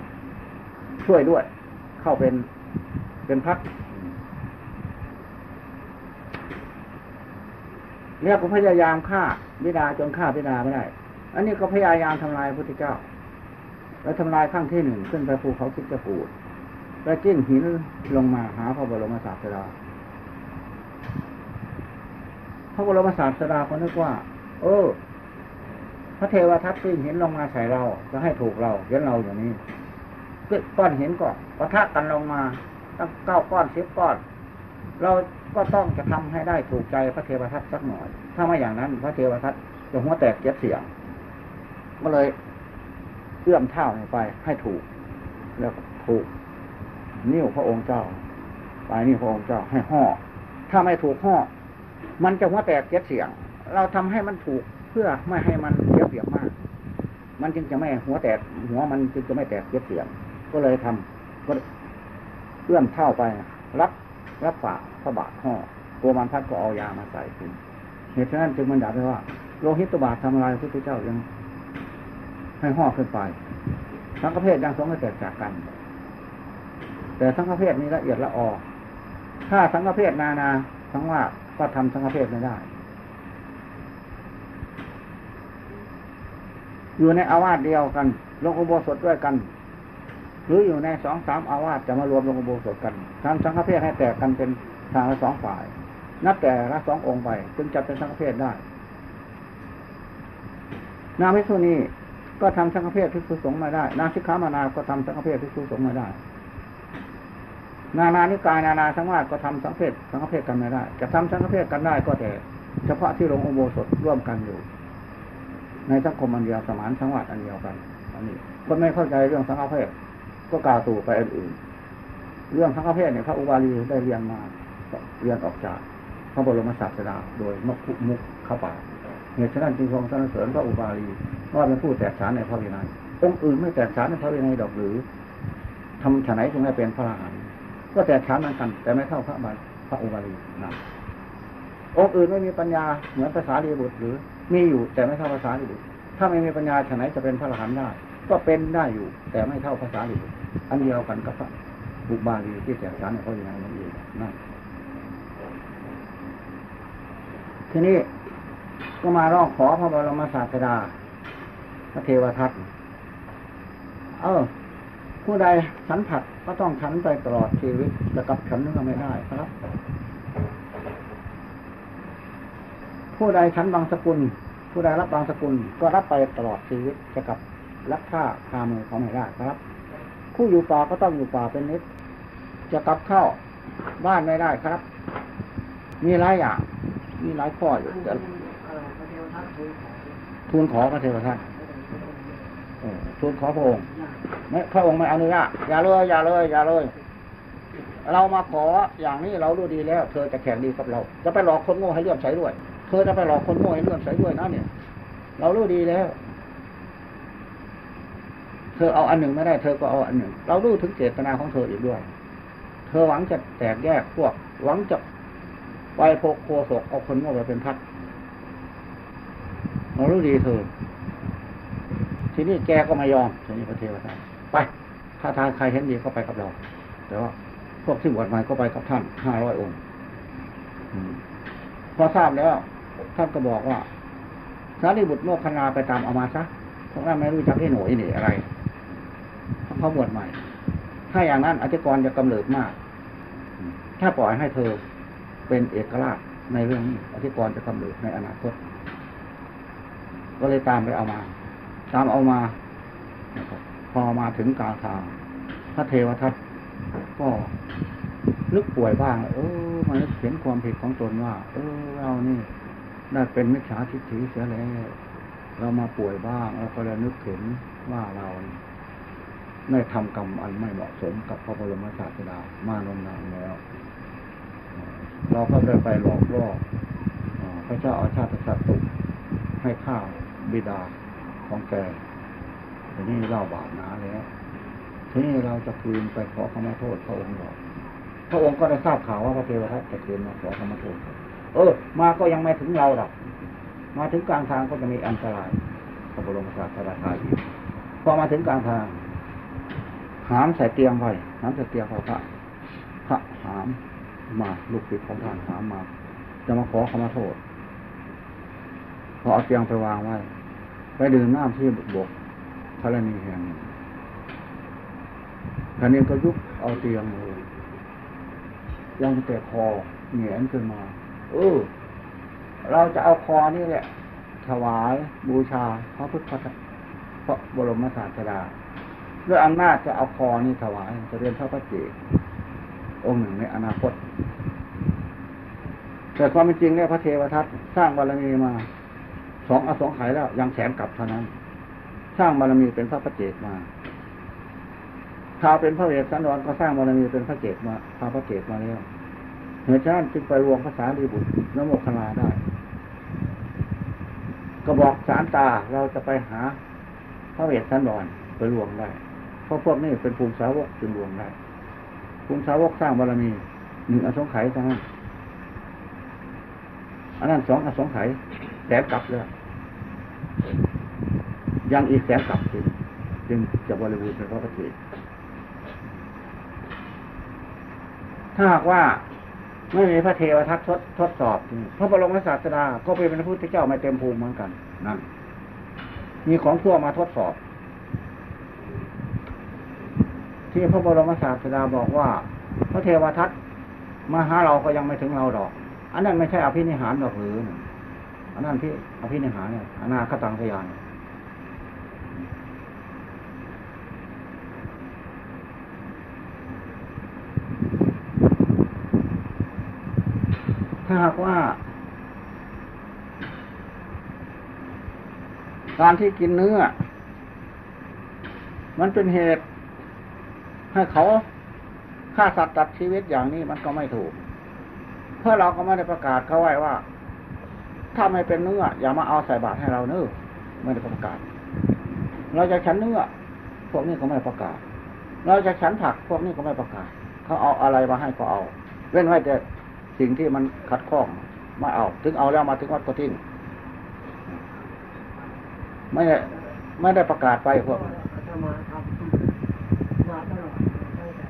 ช่วยด้วย เข้าเป็นเป็นพักเนี่ยก็พยายามฆ่าบิดาจนฆ่าบิดาไม่ได้ อันนี้ก็พยายามทำลายพระพุทธเจ้า แล้วทำลายขั้งที่หนึ่งขึ้นไปภูเขาคิดจะปูดแล้วจิ้นหินลงมาหาพระบรมศาสดา พระบรมศาสดาก็นึกว่า เออ พระเทวทัตจิ้นหินลงมาใส่เรา จะให้ถูกเราเห็นเราอย่างนี้ก็ก้อนเหินก็ปะทะกันลงมาตั้งเก้าก้อนสิบก้อน เราก็ต้องจะทำให้ได้ถูกใจพระเทวทัตสักหน่อย ถ้าไม่อย่างนั้น พระเทวทัตจะหัวแตกเจ็ดเสียงก็เลยเอื้อมเท้าไป ให้ถูก แล้วถูก นิ้วพระองค์เจ้าปลายนิ้วพระองค์เจ้าให้ห่อถ้าไม่ถูกห่อมันจะหัวแตกเจ็ดเสียง เราทำให้มันถูก เพื่อไม่ให้มันเสียเปรียบมาก มันจึงจะไม่หัวแตก หัวมันจึงจะไม่แตกเจ็ดเสียงก็เลยทำก็เอื้อมเท้าไป รับรับฝากพระบาทห่อตัวมันพัดก็เอายามาใส่ขึ้นเหตุฉะนั้นจึงมันดับไปว่าโลหิตบาททำลายพระพุทธเจ้ายังให้ห่อขึ้นไปทั้งประเภทยังสองให้แตกจากกัน แต่ทั้งประเภทนี้ละเอียดละออถ้าทั้งประเภทนานาทั้งว่าก็ทำทั้งประเภทไม่ได้ อยู่ในอาวาสเดียวกันลงอุโบสถด้วยกัน หรืออยู่ในสองสามอาวาสจะมารวมลงอุโบสถกันทำสังฆเพศให้แตกกันเป็นทางละสองฝ่าย นับแต่ละสององค์ไปจึงจะเป็นสังฆเพศได้นามิสุนีก็ทำสังฆเพศพิสุสงฆ์มาได้ นาสิกขามานา ก็ทำสังฆเพศพิสุสงฆ์มาได้ นานานิกายนานาสังวาสก็ทำสังฆเพศสังฆเพศกันไม่ได้ จะทำสังฆเพศกันได้ก็แต่ เฉพาะที่ลงอุโบสถร่วมกันอยู่ ในสังคมอันเดียวสมานสังวาสอันเดียวกัน อันนี้คนไม่เข้าใจเรื่องสังฆเพศก็กล่าวตู่ไปอันอื่น เรื่องสังฆเพศเนี่ยพระอุบาลีได้เรียนมาเรียนออกจากพระบรมศาสดาโดยมกมุกข้าป่าเหตุฉะนั้นจึงทรงสรรเสริญพระอุบาลีว่าเป็นผู้แตกฉานในพระวินัยองค์อื่นไม่แตกฉานในพระวินัยดอกหรือทำฉะไหนจึงได้เป็นพระอรหันต์ก็แตกฉานเหมือนกัน แต่ไม่เท่าพระบาลพระอุบาลีนะองค์อื่นไม่มีปัญญาเหมือนภาษาลีบุตรหรือ มีอยู่แต่ไม่เท่าภาษาลีบุตรถ้าไม่มีปัญญาฉะไหนจะเป็นพระอรหันต์ได้ ก็เป็นได้อยู่ แต่ไม่เท่าภาษาลีบุตรอันเดียวกันกับพระอุบาลีที่แตกฉานในพระวินัยนั่นเองนั่นทีนี้ก็มาร้องขอพระบรมศาสดาพระเทวทัตเออผู้ใดฉันผัดก็ต้องฉันไปตลอดชีวิตจะกลับฉันนึกไม่ได้ครับ ผู้ใดฉันบางสกุล ผู้ใดรับบางสกุล ก็รับไปตลอดชีวิตจะกลับรับค่าคามือเขาไม่ได้ครับ ผู้อยู่ป่าก็ต้องอยู่ป่าเป็นนิด จะกลับเข้าบ้านไม่ได้ครับ มีหลายอย่างมีหลายข้ออยู่อันแต่เป็นอะไรพระเทวทัตทูลขอพระเทวทัตทูลขอพระองค์ไม่พระองค์ไม่อนุญาตอย่าเลยอย่าเลยอย่าเลย เรามาขออย่างนี้เรารู้ดีแล้ว เธอจะแข่งดีกับเรา จะไปหลอกคนโง่ให้เลื่อมใสด้วย เธอจะไปหลอกคนโง่ให้เลื่อมใส่ด้วยนะเนี่ย เรารู้ดีแล้ว เธอเอาอันหนึ่งไม่ได้ เธอก็เอาอันหนึ่ง เรารู้ถึงเจตนาของเธออีกด้วย เธอหวังจะแตกแยกพวก หวังจะไปโพกโคศกเอาคนโง่ไปเป็นพักเรารู้ดีเธอ ทีนี้แกก็ไม่ยอมทีนี้พระเทวทัตไป ถ้าทางใครเห็นดีก็ไปกับเรา แต่ว่าพวกที่บวชใหม่ก็ไปกับท่านห้าร้อยองค์พอทราบแล้ว ท่านก็บอกว่าสารีบุตรโมกขลาไปตามเอามาซะพวกนั้นไม่รู้จักที่หน่วยนี่อะไรเขาบวชใหม่ ถ้าอย่างนั้นอธิกรจะกำเริบมาก ถ้าปล่อยให้เธอเป็นเอกราชในเรื่องนี้อธิกรจะกำเริบในอนาคต ก็เลยตามไปเอามา ตามเอามา พอมาถึงกลางทางพระเทวทัตก็นึกป่วยบ้างเออมันเห็นความผิดของตนว่า เออเรานี่ ได้เป็นมิจฉาทิฏฐิเสียแล้วเรามาป่วยบ้างเราก็เลยนึกถึงว่าเราได้ทำกรรมอันไม่เหมาะสมกับพระบรมศาสดามานมนานแล้ว เราก็ได้ไปหลอกล่อพระเจ้าอาชาติศัตรูให้ข้าวบิดาของแกทีนี้เล่าบาปหนาแล้วทีนี้เราจะคืนไปขอขมาโทษพระองค์หรอกพระองค์ก็ได้ทราบข่าวว่าพระเทวทัตจะคืนมาขอขมาโทษ ออ มาก็ยังไม่ถึงเราหรอกมาถึงกลางทางก็จะมีอันตรายพระบรมศาสดาทายอีพอมาถึงกลางทาง หามใส่เตียงไปหามใส่เตียงพระพระพระหามมาลูกศิษย์ของท่านหามมา จะมาขอขมาโทษพอเอาเตียงไปวางไว้ไปดื่มน้ำที่บกธรณีแห่งหนึ่งท่านนี้ก็ยุบเอาเตียงเลยยังแต่คอเหงียนขึ้นมา เออเราจะเอาคอนี่แหละถวายบูชาพระพุทธพระบรมศาสดาด้วยอำนาจจะเอาคอนี่ถวาย จะเรียนพระพระเจกองค์หนึ่งในอนาคต แต่ความเป็นจริงเนี่ยพระเทวทัตสร้างบารมีมาสองอสองไขยแล้ว ยังแสนกลับเท่านั้น สร้างบารมีเป็นพระพระเจกมาถ้าเป็นพระเวสสันดรก็สร้างบารมีเป็นพระเจกมาพระพระเจกมาแล้ว เหตุฉะนั้นจึงไปรวมภาษาลีบุตรนโมคลาได้ ก็บอกสารตาเราจะไปหาพระเวสสันดรไปรวมได้เพราะพวกนี้เป็นภูมิสาวกจึงรวมได้ภูมิสาวกสร้างบารมีหนึ่งอสงไขยเท่านั้นอันนั้นสองอสงไขยแสนกลับแล้วยังอีกแสนกลับจึงจึงจะบริบูรณ์เป็นพระปฏิถ้าหากว่า ไม่มีพระเทวทัตทดทดสอบ พระบรมศาสดาก็เป็นพระพุทธเจ้าไม่เต็มภูมิเหมือนกันนั่นมีของชั่วมาทดสอบ ที่พระบรมศาสดาบอกว่า พระเทวทัตมาหาเราก็ยังไม่ถึงเราดอก อันนั้นไม่ใช่อภินิหารหรอกหรืออันนั้นที่อภินิหารเนี่ยอนาคตังสยาน ถ้าหากว่า การที่กินเนื้อ มันเป็นเหตุ ให้เขาฆ่าสัตว์ตัดชีวิตอย่างนี้มันก็ไม่ถูก เพราะเราก็ไม่ได้ประกาศเขาไว้ว่า ถ้าไม่เป็นเนื้อ อย่ามาเอาใส่บาตรให้เราเนื้อไม่ได้ประกาศ เราจะฉันเนื้อพวกนี้ก็ไม่ประกาศ เราจะฉันผักพวกนี้ก็ไม่ประกาศ เขาเอาอะไรมาให้ก็เอา เว้นไว้แต่ สิ่งที่มันขัดข้องไม่เอา ถึงเอาแล้วมาถึงวัดก็ทิ้งไม่ได้ไม่ได้ประกาศไปพวกอาตมาทำมาตลอดตั้งแต่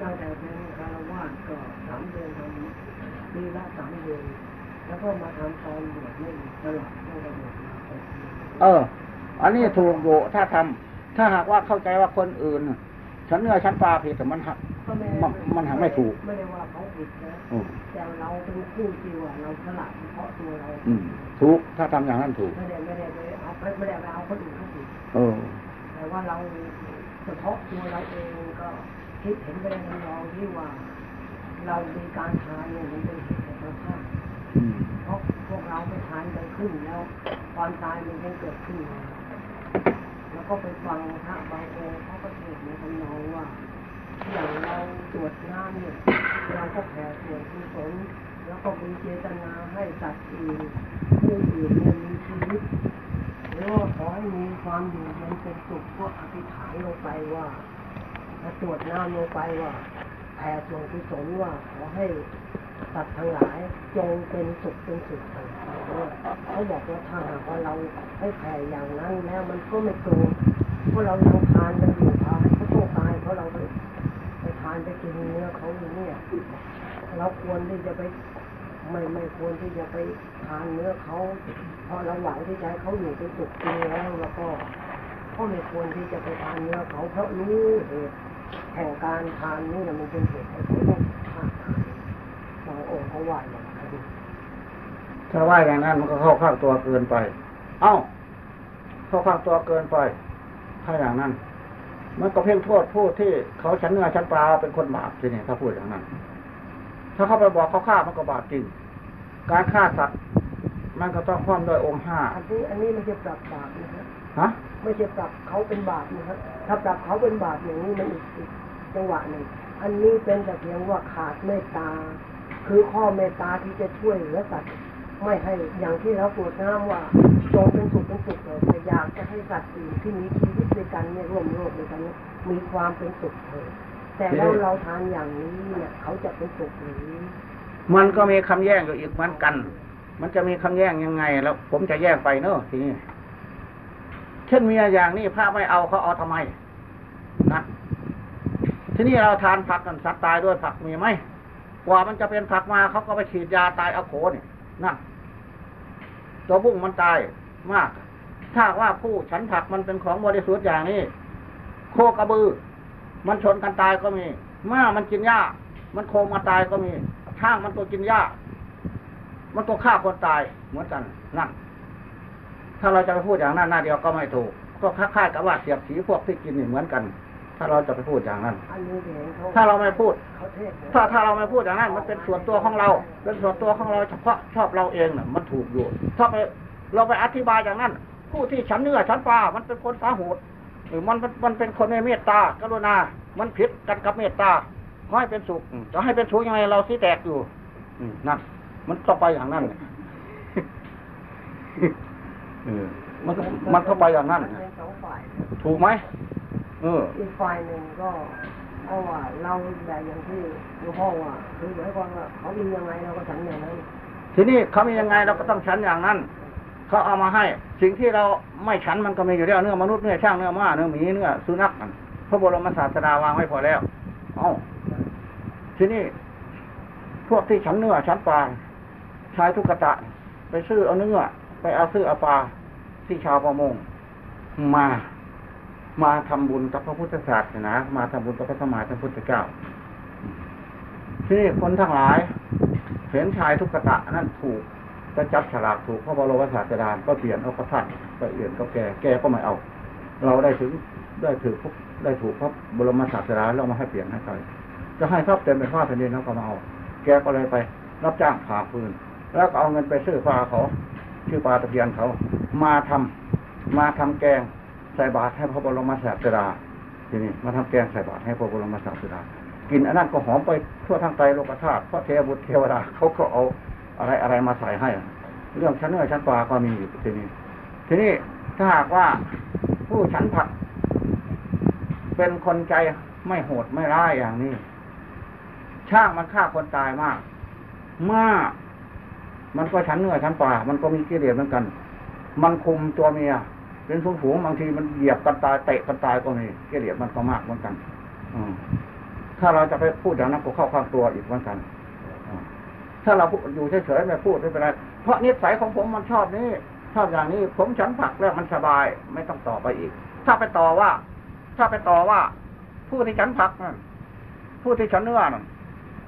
ตั้งแต่เป็นคารวาสก็สามเดือนทำปีละสามเดือนแล้วก็มาทำตอนบวชนี่ตลอดตั้งแต่บวชมาเป็นเออ อันนี้ถูกโยถ้าทำถ้าหากว่าเข้าใจว่าคนอื่น ฉันเนื้อฉันปลาผิดแต่มันหักก็ไได้มันมันหาไม่ถูกไม่ได้ว่าเขาผิดนะอืมแต่เราเป็นผู้ที่ว่าเราฉลาดเฉพาะตัวเราอืมถูกถ้าทำอย่างนั้นถูกไม่ได้ไม่ได้ไปเอาไม่ได้ไปเอาคนอื่นเขาผิดเออแต่ว่าเราเฉพาะตัวเราเองก็คิดเห็นไปในทำนองที่ว่า เรามีการทานเนี่ยมันเป็นเหตุแห่งพระพาคอืมเพราะพวกเราไปทานกันขึ้นแล้วความตายมันยังเกิดขึ้นมา แล้วก็ไปฟังพระบางองค์เขาก็เทศน์ในทำนองว่า อย่างเราตรวจน้ำเนี่ยเราก็แผ่ส่วนกุศลแล้วก็มีเจตนาให้สัตว์อื่นผู้อื่นเนี่ยมีชีวิตหรือว่าขอให้มีความอยู่เย็นเป็นสุขก็อธิษฐานลงไปว่าถ้าตรวจน้ำลงไปว่าแผ่ส่วนกุศลว่าขอให้ สัตว์ทั้งหลายจงเป็นสุขเป็นสุขต่างๆด้วยเขาบอกว่าถ้าหากว่าเราให้แผ่อย่างนั้นแล้วมันก็ไม่ตรงเพราะเรายังทานกันอยู่พาให้เขาต้องตายเพราะเราไปไปทานไปกินเนื้อเขาอยู่เนี่ยเราควรที่จะไปไม่ไม่ควรที่จะไปทานเนื้อเขาเพราะเราหวังที่จะให้เขาอยู่เป็นสุขจริงแล้วแล้วก็ก็ไม่ควรที่จะไปทานเนื้อเขาเพราะรู้เหตุแห่งการทานนี่นะมันเป็นเหตุให้เขา บางองค์เขาว่าอย่างนั้นถ้าว่าอย่างนั้นมันก็เข้าข้างตัวเกินไป เอ้า เข้าข้างตัวเกินไป ถ้าอย่างนั้น มันก็เพ่งโทษผู้ที่เขาชั้นเนื้อชั้นปลาเป็นคนบาปทีนี่ถ้าพูดอย่างนั้น ถ้าเขาไปบอกเขาฆ่ามันก็บาปจริง การฆ่าสัตว์มันก็ต้องพ้อมด้วยองค์ห้าอันนี้อันนี้ไม่ใช่ปรับบาปนะฮะฮะไม่ใช่ปรับเขาเป็นบาปนะครับถ้าปรับเขาเป็นบาปอย่างนี้มันอีกอีกจังหวะหนึ่งอันนี้เป็นแต่เพียงว่าขาดเมตตา คือข้อเมตตาที่จะช่วยเหลือสัตว์ไม่ให้อย่างที่เราปวดน้ำว่าจงเป็นสุขเป็นสุขเถิดอยากจะให้สัตว์อื่นที่มีชีวิตด้วยกันเนี่ยร่วมโลกด้วยกันมีความเป็นสุขเถิดแต่แล้วเราทานอย่างนี้เนี่ยเขาจะเป็นสุขหรือมันก็มีคำแย้งอยู่อีกเหมือนกัน มันจะมีคำแย้งยังไง แล้ว ผมจะแย้งไปเนอะทีนี้เช่นเมียอย่างนี้พระไม่เอาเขาเอาทำไมนะทีนี้เราทานผักกันสัตว์ตายด้วยผักมีไหม กว่ามันจะเป็นผักมาเขาก็ไปฉีดยาตายเอาโขนี่นั่นตัวบุ้งมันตายมาก ถ้าว่าผู้ฉันผักมันเป็นของบริสุทธิ์อย่างนี้ โคกระบือ มันชนกันตายก็มีม้ามันกินหญ้า มันโคมาตายก็มีช้างมันตัวกินหญ้า มันตัวฆ่าคนตายเหมือนกันนั่นถ้าเราจะไปพูดอย่างนั้นหน้าเดียวก็ไม่ถูก ก็คล้ายๆกับว่าเสียบสีพวกที่กินนี่เหมือนกัน ถ้าเราจะไปพูดอย่างนั้นอันนี้เห็นเขาถ้าเราไม่พูดเขาเทศน์ถ้าถ้าเราไม่พูดอย่างนั้น มันเป็นส่วนตัวของเรา เป็นส่วนตัวของเราเฉพาะชอบเราเองน่ะ มันถูกอยู่ ถ้าไปเราไปอธิบายอย่างนั้น ผู้ที่ฉันเนื้อฉันปลา มันเป็นคนสาหูดหรือมันมันมันเป็นคนไม่เมตตากรุณา มันผิดกันกับเมตตาขอให้เป็นสุขอืมจะให้เป็นสุขยังไงเราสิแตกอยู่อืมนั่นมันต้องไปอย่างนั้นเออมันก็มันต้องไปอย่างนั้นมัเป็นสองฝ่ายถูกไหมเอออีกฝ่ายหนึ่งก็เพราะว่าเราแบบอย่างที่หลวงพ่อว่าคือหมายความว่าเขามียังไงเราก็ฉันอย่างนั้น ทีนี้เขามียังไงเราก็ต้องฉันอย่างนั้นเขาเอามาให้ สิ่งที่เราไม่ฉันมันก็มีอยู่แล้วเนื้อมนุษย์เนื้อช่างเนื้อม้าเนื้อหมีเนื้อสุนัขนั่นพระบรมศาสดาวางไว้พอแล้วเอาทีนี้พวกที่ฉันเนื้อฉันปลาชายทุกขตะ ไปซื้อเอาเนื้อ ไปเอาซื้อเอาปลาที่ชาวประมงมา มาทำบุญกับพระพุทธศาสนามาทำบุญกับพระสมมาสัมพุทธเจ้าที่นี่คนทั้งหลาย เห็นชายทุกขตะนั่นถูกก็จับฉลากถูกพระบรมศาสดาก็เปลี่ยนเอาพระท่านไปเอื่นก็แก่แก่ก็ไม่เอา เราได้ถึงได้ถือพวกได้ถูกพระบรมศาสดาแล้วมาให้เปลี่ยนให้ใครจะให้ทรัพย์เต็มเป็นฟ้าแผ่นดินแล้วก็มาเอา แกก็เลยไป รับจ้างผ่าฟืน แล้วก็เอาเงินไปซื้อปลาเขา ชื่อปลาตะเพียนเขา มาทำมาทำแกง ส่บาตรให้พระบรมศาสดาทีนี้มาทำแกงใส่บาตรให้พระบรมศาสดากินอันนั้นก็หอมไปทั่วทั้งไตรโลกธาตุพระเทวบุตรเทวดาเขาก็เอาอะไรอะไรมาใส่ให้ เรื่องชั้นเนื้อชั้นปลาก็มีอยู่ทีนี้ ทีนี้ถ้าหากว่าผู้ฉันผัก เป็นคนใจไม่โหดไม่ร้ายอย่างนี้ ช่างมันฆ่าคนตายมากมากมันก็ชั้นเนื้อชั้นปลามันก็มีกิเลสเหมือนกัน มันคุมตัวเมีย เป็นฝูงฝูงบางทีมันเหยียบกันตายเตะกันตายก็มีกิเลสมันก็มากเหมือนกัน อืถ้าเราจะไปพูดอย่างนั้นก็เข้าข้างตัวอีกเหมือนกันถ้าเราอยู่เฉยๆไม่พูดไม่เป็นไรเพราะนิสัยของผมมันชอบนี้ชอบอย่างนี้ผมฉันผักแล้วมันสบายไม่ต้องต่อไปอีก ถ้าไปต่อว่า ถ้าไปต่อว่า ผู้ที่ฉันผักนั่นผู้ที่ฉันเนื้อนั่น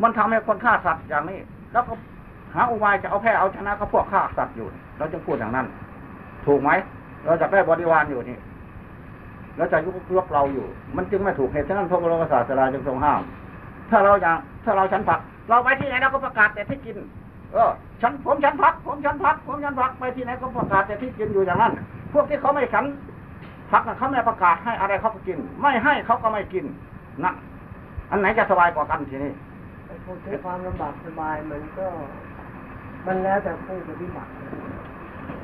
มันทำให้คนฆ่าสัตว์อย่างนี้ แล้วก็หาอุบายจะเอาแพ้เอาชนะก็พวกฆ่าสัตว์อยู่ เราจะพูดอย่างนั้น ถูกไหม เราจะได้บริวารอยู่นี่เราจะยุกยกเราอยู่ มันจึงไม่ถูกเหตุฉะนั้นพระบรมศาสดาจึงทรงห้าม ถ้าเราอยางถ้าเราฉันผัก เราไปที่ไหนเราก็ประกาศแต่ที่กิน เออ ฉันผมฉันพัก ผมฉันพัก ผมฉันพักไปที่ไหนก็ประกาศแต่ที่กินอยู่อย่างนั้น พวกที่เขาไม่ฉันพักน่ะเขาไม่ประกาศให้อะไรเขาก็กิน ไม่ให้เขาก็ไม่กินนะอันไหนจะสบายกว่ากันทีนี้ไอ้คนที่ความลำบากสบายมันก็ มันแล้วแต่ผู้ปฏิบัติ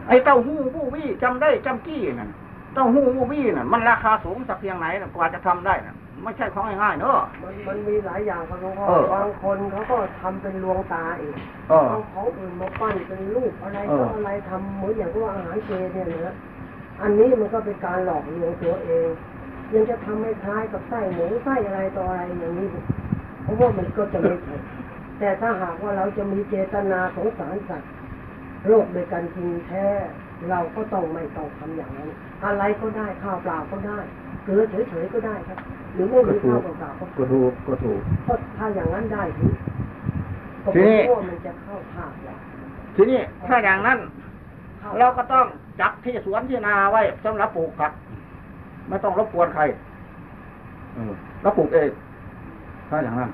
ไอ้เต้าหู้ผู้วี่จำได้จำกี้นั่นเต้าหู้ผู้วี่น่ะ มันราคาสูงสักเพียงไหนน่ะกว่าจะทำได้น่ะไม่ใช่ของง่ายๆเนอะมันมันมีหลายอย่างครับหลวงพ่อเออบางคนเขาก็ทำเป็นลวงตาเองเออเอาของอื่นมาปั้นเป็นรูปอะไรเอก็ออะไรทำเหมือนอย่างพวกอาหารเจเนี่ยนะอันนี้มันก็เป็นการหลอกลวงตัวเอง ยังจะทำให้คล้ายกับไส้หมูไส้อะไรต่ออะไรอย่างนี้เพราะว่ามันก็จะไม่ถูกแต่ถ้าหากว่าเราจะมีเจตนาสงสารสัตว์ โลกโดยการจริงแท้ เราก็ต้องไม่ต้องทำอย่างนั้น อะไรก็ได้ข้าวเปล่าก็ได้เกลือเฉยๆก็ได้ครับ หรือไม่มีข้าวเปล่าๆก็ก็ถูกก็ถูกเพราะถ้าอย่างนั้นได้ทีก็ทีนี้ผมว่ามันจะเข้าภาพอย่างทีนี้ถ้าอย่างนั้นเข้เราก็ต้องจับที่สวนที่นาไว้สำหรับปลูกผักไม่ต้องรบกวนใครเออแล้วปลูกเองถ้าอย่างนั้น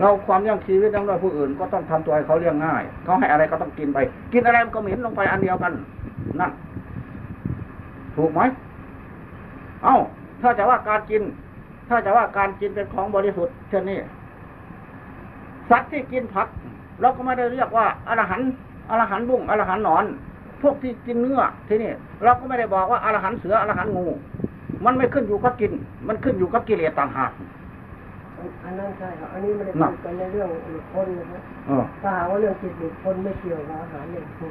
เราความเลี้ยงชีวิตของเราผู้อื่น ก็ต้องทำตัวให้เขาเลี้ยงง่ายเขาให้อะไรก็ต้องกินไป กินอะไรมันก็เหม็นลงไปอันเดียวกันนั่นถูกไหมเอ้า ถ้าจะว่าการกิน ถ้าจะว่าการกินเป็นของบริสุทธิ์เช่นนี้สัตว์ที่กินผักเราก็ไม่ได้เรียกว่าอรหันต์อรหันต์บุ้งอรหันต์หนอน พวกที่กินเนื้อที่นี่เราก็ไม่ได้บอกว่าอรหันต์เสืออรหันต์งู มันไม่ขึ้นอยู่กับกิน มันขึ้นอยู่กับกิเลสต่างหาก อันนั้นใช่ครับอันนี้ไม่ได้น่ะพูดกันในเรื่องหลุดพ้นนะครับเออถ้าหากว่าเรื่องจิตหลุดพ้นไม่เกี่ยวกับอาหารอย่างนี้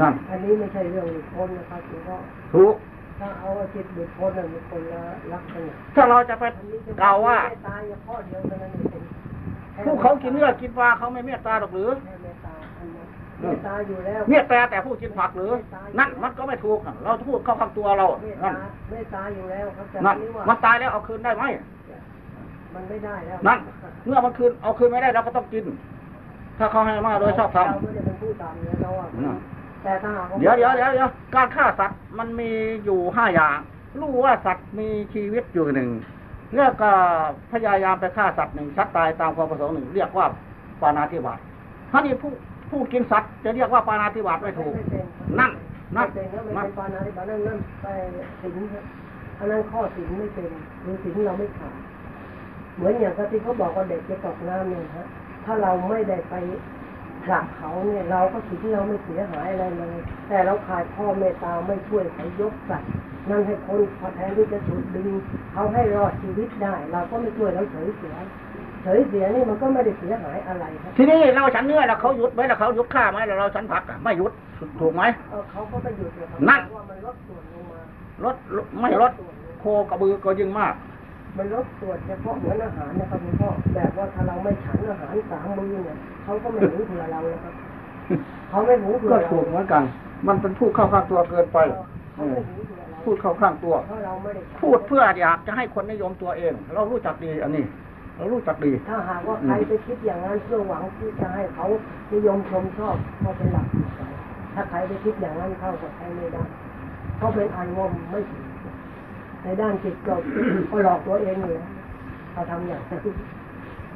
นั่นอันนี้ไม่ใช่เรื่องหลุดพ้นนะครับหลวงพ่อถูกถ้าเอาว่าจิตหลุดพ้นน่ะมีคนละลักษณะถ้าเราจะไปอันนี้จะกล่าวว่าไม่ตายเฉพาะเดียวเท่านั้นเองแค่ผู้เขากินเนื้อกินปลาเขาไม่เมตตาหรอกหรือแค่เมตตาอันนั้นเมตตาอยู่แล้วเมตตาแต่ผู้กินผักหรือ นั่นมันก็ไม่ถูกน่ะเราพูดเข้าข้างตัวเราเมตนั่ตานเมตตาอยู่แล้วครับแต่นั่นทีนี้ว่ามันตายแล้วเอาคืนได้ไหม มันไม่ได้แล้วนั่นเมื่อมันคืนเอาคืนไม่ได้เราก็ต้องกิน ถ้าเขาให้มาโดยชอบธรรมเราไม่ได้เป็นผู้ตามเนื้อเราอะนั่นแต่ถ้าหากาเดี๋ยวเดี๋ยวเดี๋ยวเดี๋ยวการฆ่าสัตว์มันมีอยู่ห้าอย่างรู้ว่าสัตว์มีชีวิตอยู่หนึ่งแล้วก็พยายามไปฆ่าสัตว์หนึ่งชัดตายตามความประสงค์หนึ่งเรียกว่าปานาธิบาตถ้านี่ผู้ผู้กินสัตว์จะเรียกว่าปานาธิบาตไม่ถูกไม่เป็นนั่นนั่นไม่เป็นครับไม่นั่นเป็นปานาธิบาตนั่นนั่นไปสินครับอันนั้นข้อสินไม่เป็นหรือสินเราไม่ขาด เหมือนอย่างที่เขาบอกว่าเด็กจะตกน้ำเนี่ยฮะถ้าเราไม่ได้ไปผลักเขาเนี่ยเราก็สินเราไม่เสียหายอะไรเลย แต่เราขาดพ่อเมตตาไม่ช่วยเขายกสัตว์นั่นให้คนพอแทนที่จะถูกดึงเขาให้รอดชีวิตได้ เราก็ไม่ช่วยเราเฉยเสียเฉยเสียนี่มันก็ไม่ได้เสียหายอะไรครับทีนี้เราฉันเนื้อแล้วเขาหยุดไหมแล้วเขาหยุดฆ่าไหมแล้วเราฉันผักอะไม่หยุดถูกไหมเออเขาก็ไม่หยุดเลยครับนั่นเพราะว่ามันลดส่วนลงมาลดลดไม่ลดโคกระบือก็ยิ่งมาก มันลดส่วนเฉพาะเหมือนอาหารนะครับหลวงพ่อแบบว่าถ้าเราไม่ฉันอาหารสามมื้อเนี่ยเขาก็ไม่หูเผื่อเราเลยครับเขาไม่หูเผื่อก็เราถูกเหมือนกัน มันเป็นพูดเข้าข้างตัวเกินไปเขาไม่หูเผื่อเราพูดเข้าข้างตัวเพราะเราไม่ได้ฉันพูดเพื่ออยากจะให้คนนิยมตัวเอง เรารู้จักดีอันนี้ เรารู้จักดี ถ้าหากว่าใครไปคิดอย่างนั้นเพื่อหวังที่จะให้เขานิยมชมชอบเขาเป็นหลักจิตใจถ้าใครไปคิดอย่างนั้นเข้ากับใช้ไม่ได้เขาเป็นอันวมไม่ถึง ในด้านจิตก็ก็หลอกตัวเองอยู่แล้วเขาทำอย่างนั้น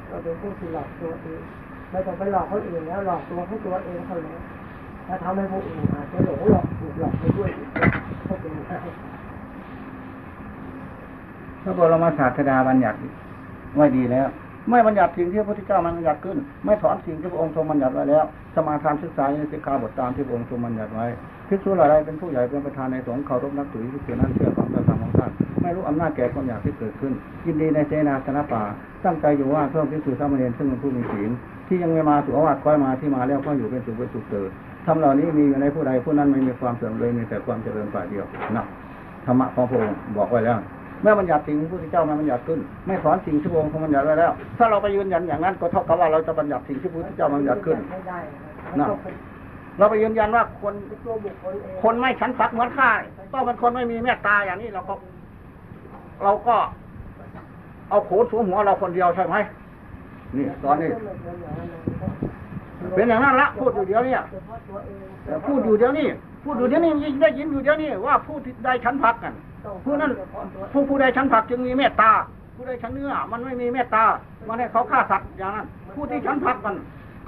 เราเป็นผู้ที่หลอกตัวเองไม่ต้องไปหลอกคนอื่นแล้วหลอกตัวของตัวเองเขาแล้วถ้าทำให้ผู้อื่นอาจจะหลงหลอกถูกหลอกไปด้วยอีกก็เป็นได้พระบรมศาสดาบัญญัติไว้ดีแล้ว ไม่บัญญัติสิ่งที่พระพุทธเจ้ามันบัญญัติขึ้น ไม่ถอนสิ่งที่พระองค์ทรงบัญญัติไว้แล้ว สมาทานศึกษาในสิกขาบทตามที่พระองค์ทรงบัญญัติไว้ภิกษุเหล่าใดเป็นผู้ใหญ่เป็นประธานในสงฆ์เคารพนับถือภิกษุนั้นเชื่อความศรัทธา ของท่านไม่รู้อำนาจแก่ความอยากที่เกิดขึ้น ยินดีในเสนาสนะป่า ตั้งใจอยู่ว่าเพิ่มภิกษุสามเณรซึ่งเป็นผู้มีศีลที่ยังไม่มาสู่อาวาสก้อยมาที่มาแล้วก็อยู่เป็นสุขเป็นสุขเกิดทำเหล่านี้มีอยู่ในผู้ใดผู้นั้นไม่มีความเสื่อมเลยมีแต่ความเจริญฝ่ายเดียวนะธรรมะของพระองค์บอกไว้แล้วเมื่อบัญญัติสิ่งที่เจ้ามาบัญญัติขึ้น ไม่ถอนสิ่งที่พระองค์ทรงบัญญัติไว้แล้ว ถ้าเราไปยืนยันอย่างนั้นก็เท่ากับว่าเราจะบัญญัติสิ่งที่พระพุทธเจ้าบัญญัติขึ้นไม่ได้นะ เราไปยืนยันว่าคนคนไม่ฉันฝักเหมือนข้าต้องเป็นคนไม่มีเมตตาอย่างนี้เราก็ เราก็ เอาโขนสูงหัวเราคนเดียวใช่ไหมนี่ ตอนนี้ เป็นอย่างนั้นละพูดอยู่เดียวนี้เฉพาะตัวเองแต่พูดอยู่เดียวนี้พูดอยู่เดียวนี้ได้ยินอยู่เดียวนี้ว่าผู้ที่ได้ฉันพักกันผู้นั้นผู้ผู้ใดฉันผักจึงมีเมตตา ผู้ใดฉันเนื้อ มันไม่มีเมตตา มันให้เขาฆ่าสัตว์อย่างนั้น ผู้ที่ฉันผักมัน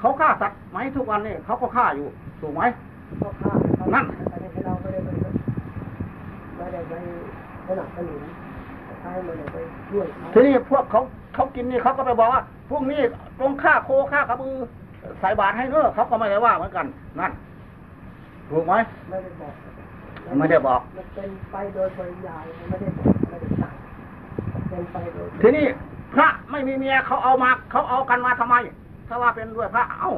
เขาฆ่าสัตว์ไหมทุกวันนี้เขาก็ฆ่าอยู่ถูกไหมก็ฆ่าเขานั่นแต่ในเราไม่ได้ไปไม่ได้ไปสนับสนุนใช่ไม่ได้ไปช่วยเขาทีนี้พวกเขาเขากินนี่เขาก็ไปบอกว่า พวกนี้ตรงฆ่าโคฆ่ากระบือใส่บาตรให้เนอะเขาก็ไม่ได้ว่าเหมือนกัน นั่นถูกไหมไม่ได้บอกไม่ได้บอกมันเป็นไปโดยปริยายไม่ได้บอกไม่ได้สั่งเป็นไปโดยทีนี้พระไม่มีเมียเขาเอามาเขาเอากันมาทำไม ถ้าว่าเป็นด้วยพระเอ้า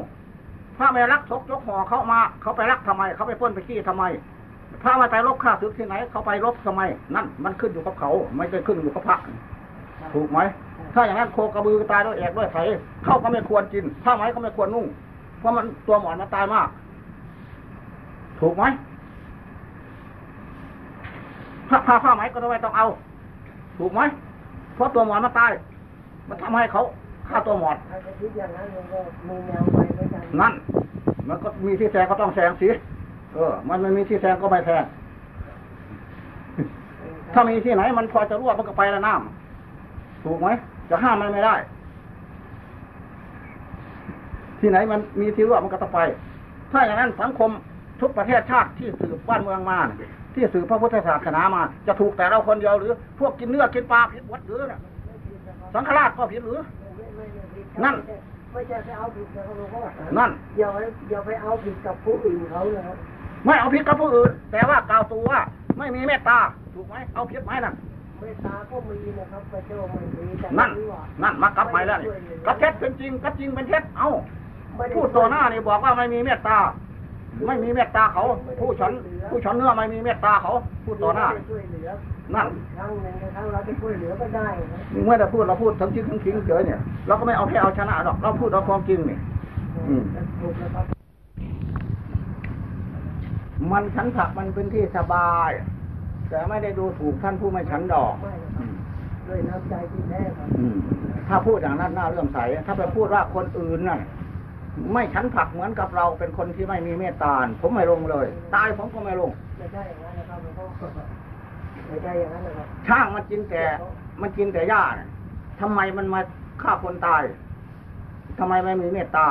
พระไม่รักศกยกห่อเขามา เขาไปรักทำไม เขาไปป้นไปขี้ทำไมพระม่ไปรบฆ่าศึกที่ไหน เขาไปรบทำไมนั่นมันขึ้นอยู่กับเขา ไม่ได้ขึ้นอยู่กับพระถูกไหมถ้าอย่างนั้นโคกระบือตายด้วยแอกด้วยไถเข้าก็ไม่ควรกินผ้าไหมก็ไม่ควรนุ่ง เพราะมันตัวหมอนมันตายมาก ถูกไหมผ้าผ้าผ้าไหมก็ไม่ต้องเอา ถูกไหมเพราะตัวหมอนมันตาย มันทำให้เขา ฆ่าตัวหมอนใครจะคิดอย่างนั้นมันก็มีแนวไปด้วยกันนั่น มันก็มีที่แซงก็ต้องแซงสิเออ มันไม่มีที่แซงก็ไม่แซงถ้ามีที่ไหน มันพอจะรั่วมันก็ไปแล้วน้ำถูกไหมจะห้ามมันไม่ได้ ที่ไหนมันมีที่รั่วมันก็ต้องไป ถ้าอย่างนั้นสังคมทุกประเทศชาติที่สืบบ้านเมืองมาเนี่ยที่สืบพระพุทธศาสนามา จะถูกแต่เราคนเดียวหรือ พวกกินเนื้อกินปลาผิดวัดหรือเนี่ยสังฆราชก็ผิดหรือ นั่นไม่ใช่ไปเอาผิดกับเขาก็นั่นอย่าไปอย่าไปเอาผิดกับผู้อื่นเขานะครับไม่เอาผิดกับผู้อื่น แต่ว่ากล่าวตัวว่า ไม่มีเมตตาถูกไหมเอาผิดไหมนั่นเมตตาก็มีนะครับไม่ใช่ว่าไม่มีแต่นั่นไม่ว่านั่นมากลับไปแล้วนี่กับเท็จเป็นจริงกับจริงเป็นเท็จเอาไม่ไพูดต่อหน้านี่บอกว่าไม่มีเมตตา ไม่มีเมตตาเขา ผู้ฉันผู้ฉันเนื้อไม่มีเมตตาเขา พูดต่อหน้าช่วยเหลือ นั่นครั้งหนึ่งครั้งเราจะช่วยเหลือก็ได้นะเมื่อแต่พูดเราพูดทั้งจริงทั้งจริงเฉยเนี่ยเราก็ไม่เอาแค่เอาชนะหรอกเราพูดเอาความจริงนี่อืมถูกนะครับมันฉันผักมันเป็นที่สบาย แต่ไม่ได้ดูถูกท่านผู้ไม่ฉันดอกไม่นะครับด้วยน้ำใจที่แท้ครับอืมถ้าพูดอย่างนั้นน่าเลื่อมใสถ้าไปพูดว่าคนอื่นน่ะไม่ฉันผักเหมือนกับเราเป็นคนที่ไม่มีเมตตาผมไม่ลงเลย ตายผมก็ไม่ลงไม่ใช่อย่างนั้นนะครับหลวงพ่อ ไม่ใช่อย่างนั้นนะครับช่างมันกินแต่ มันกินแต่หญ้าน่ะทำไมมันมาฆ่าคนตายทำไมไม่มีเมตตา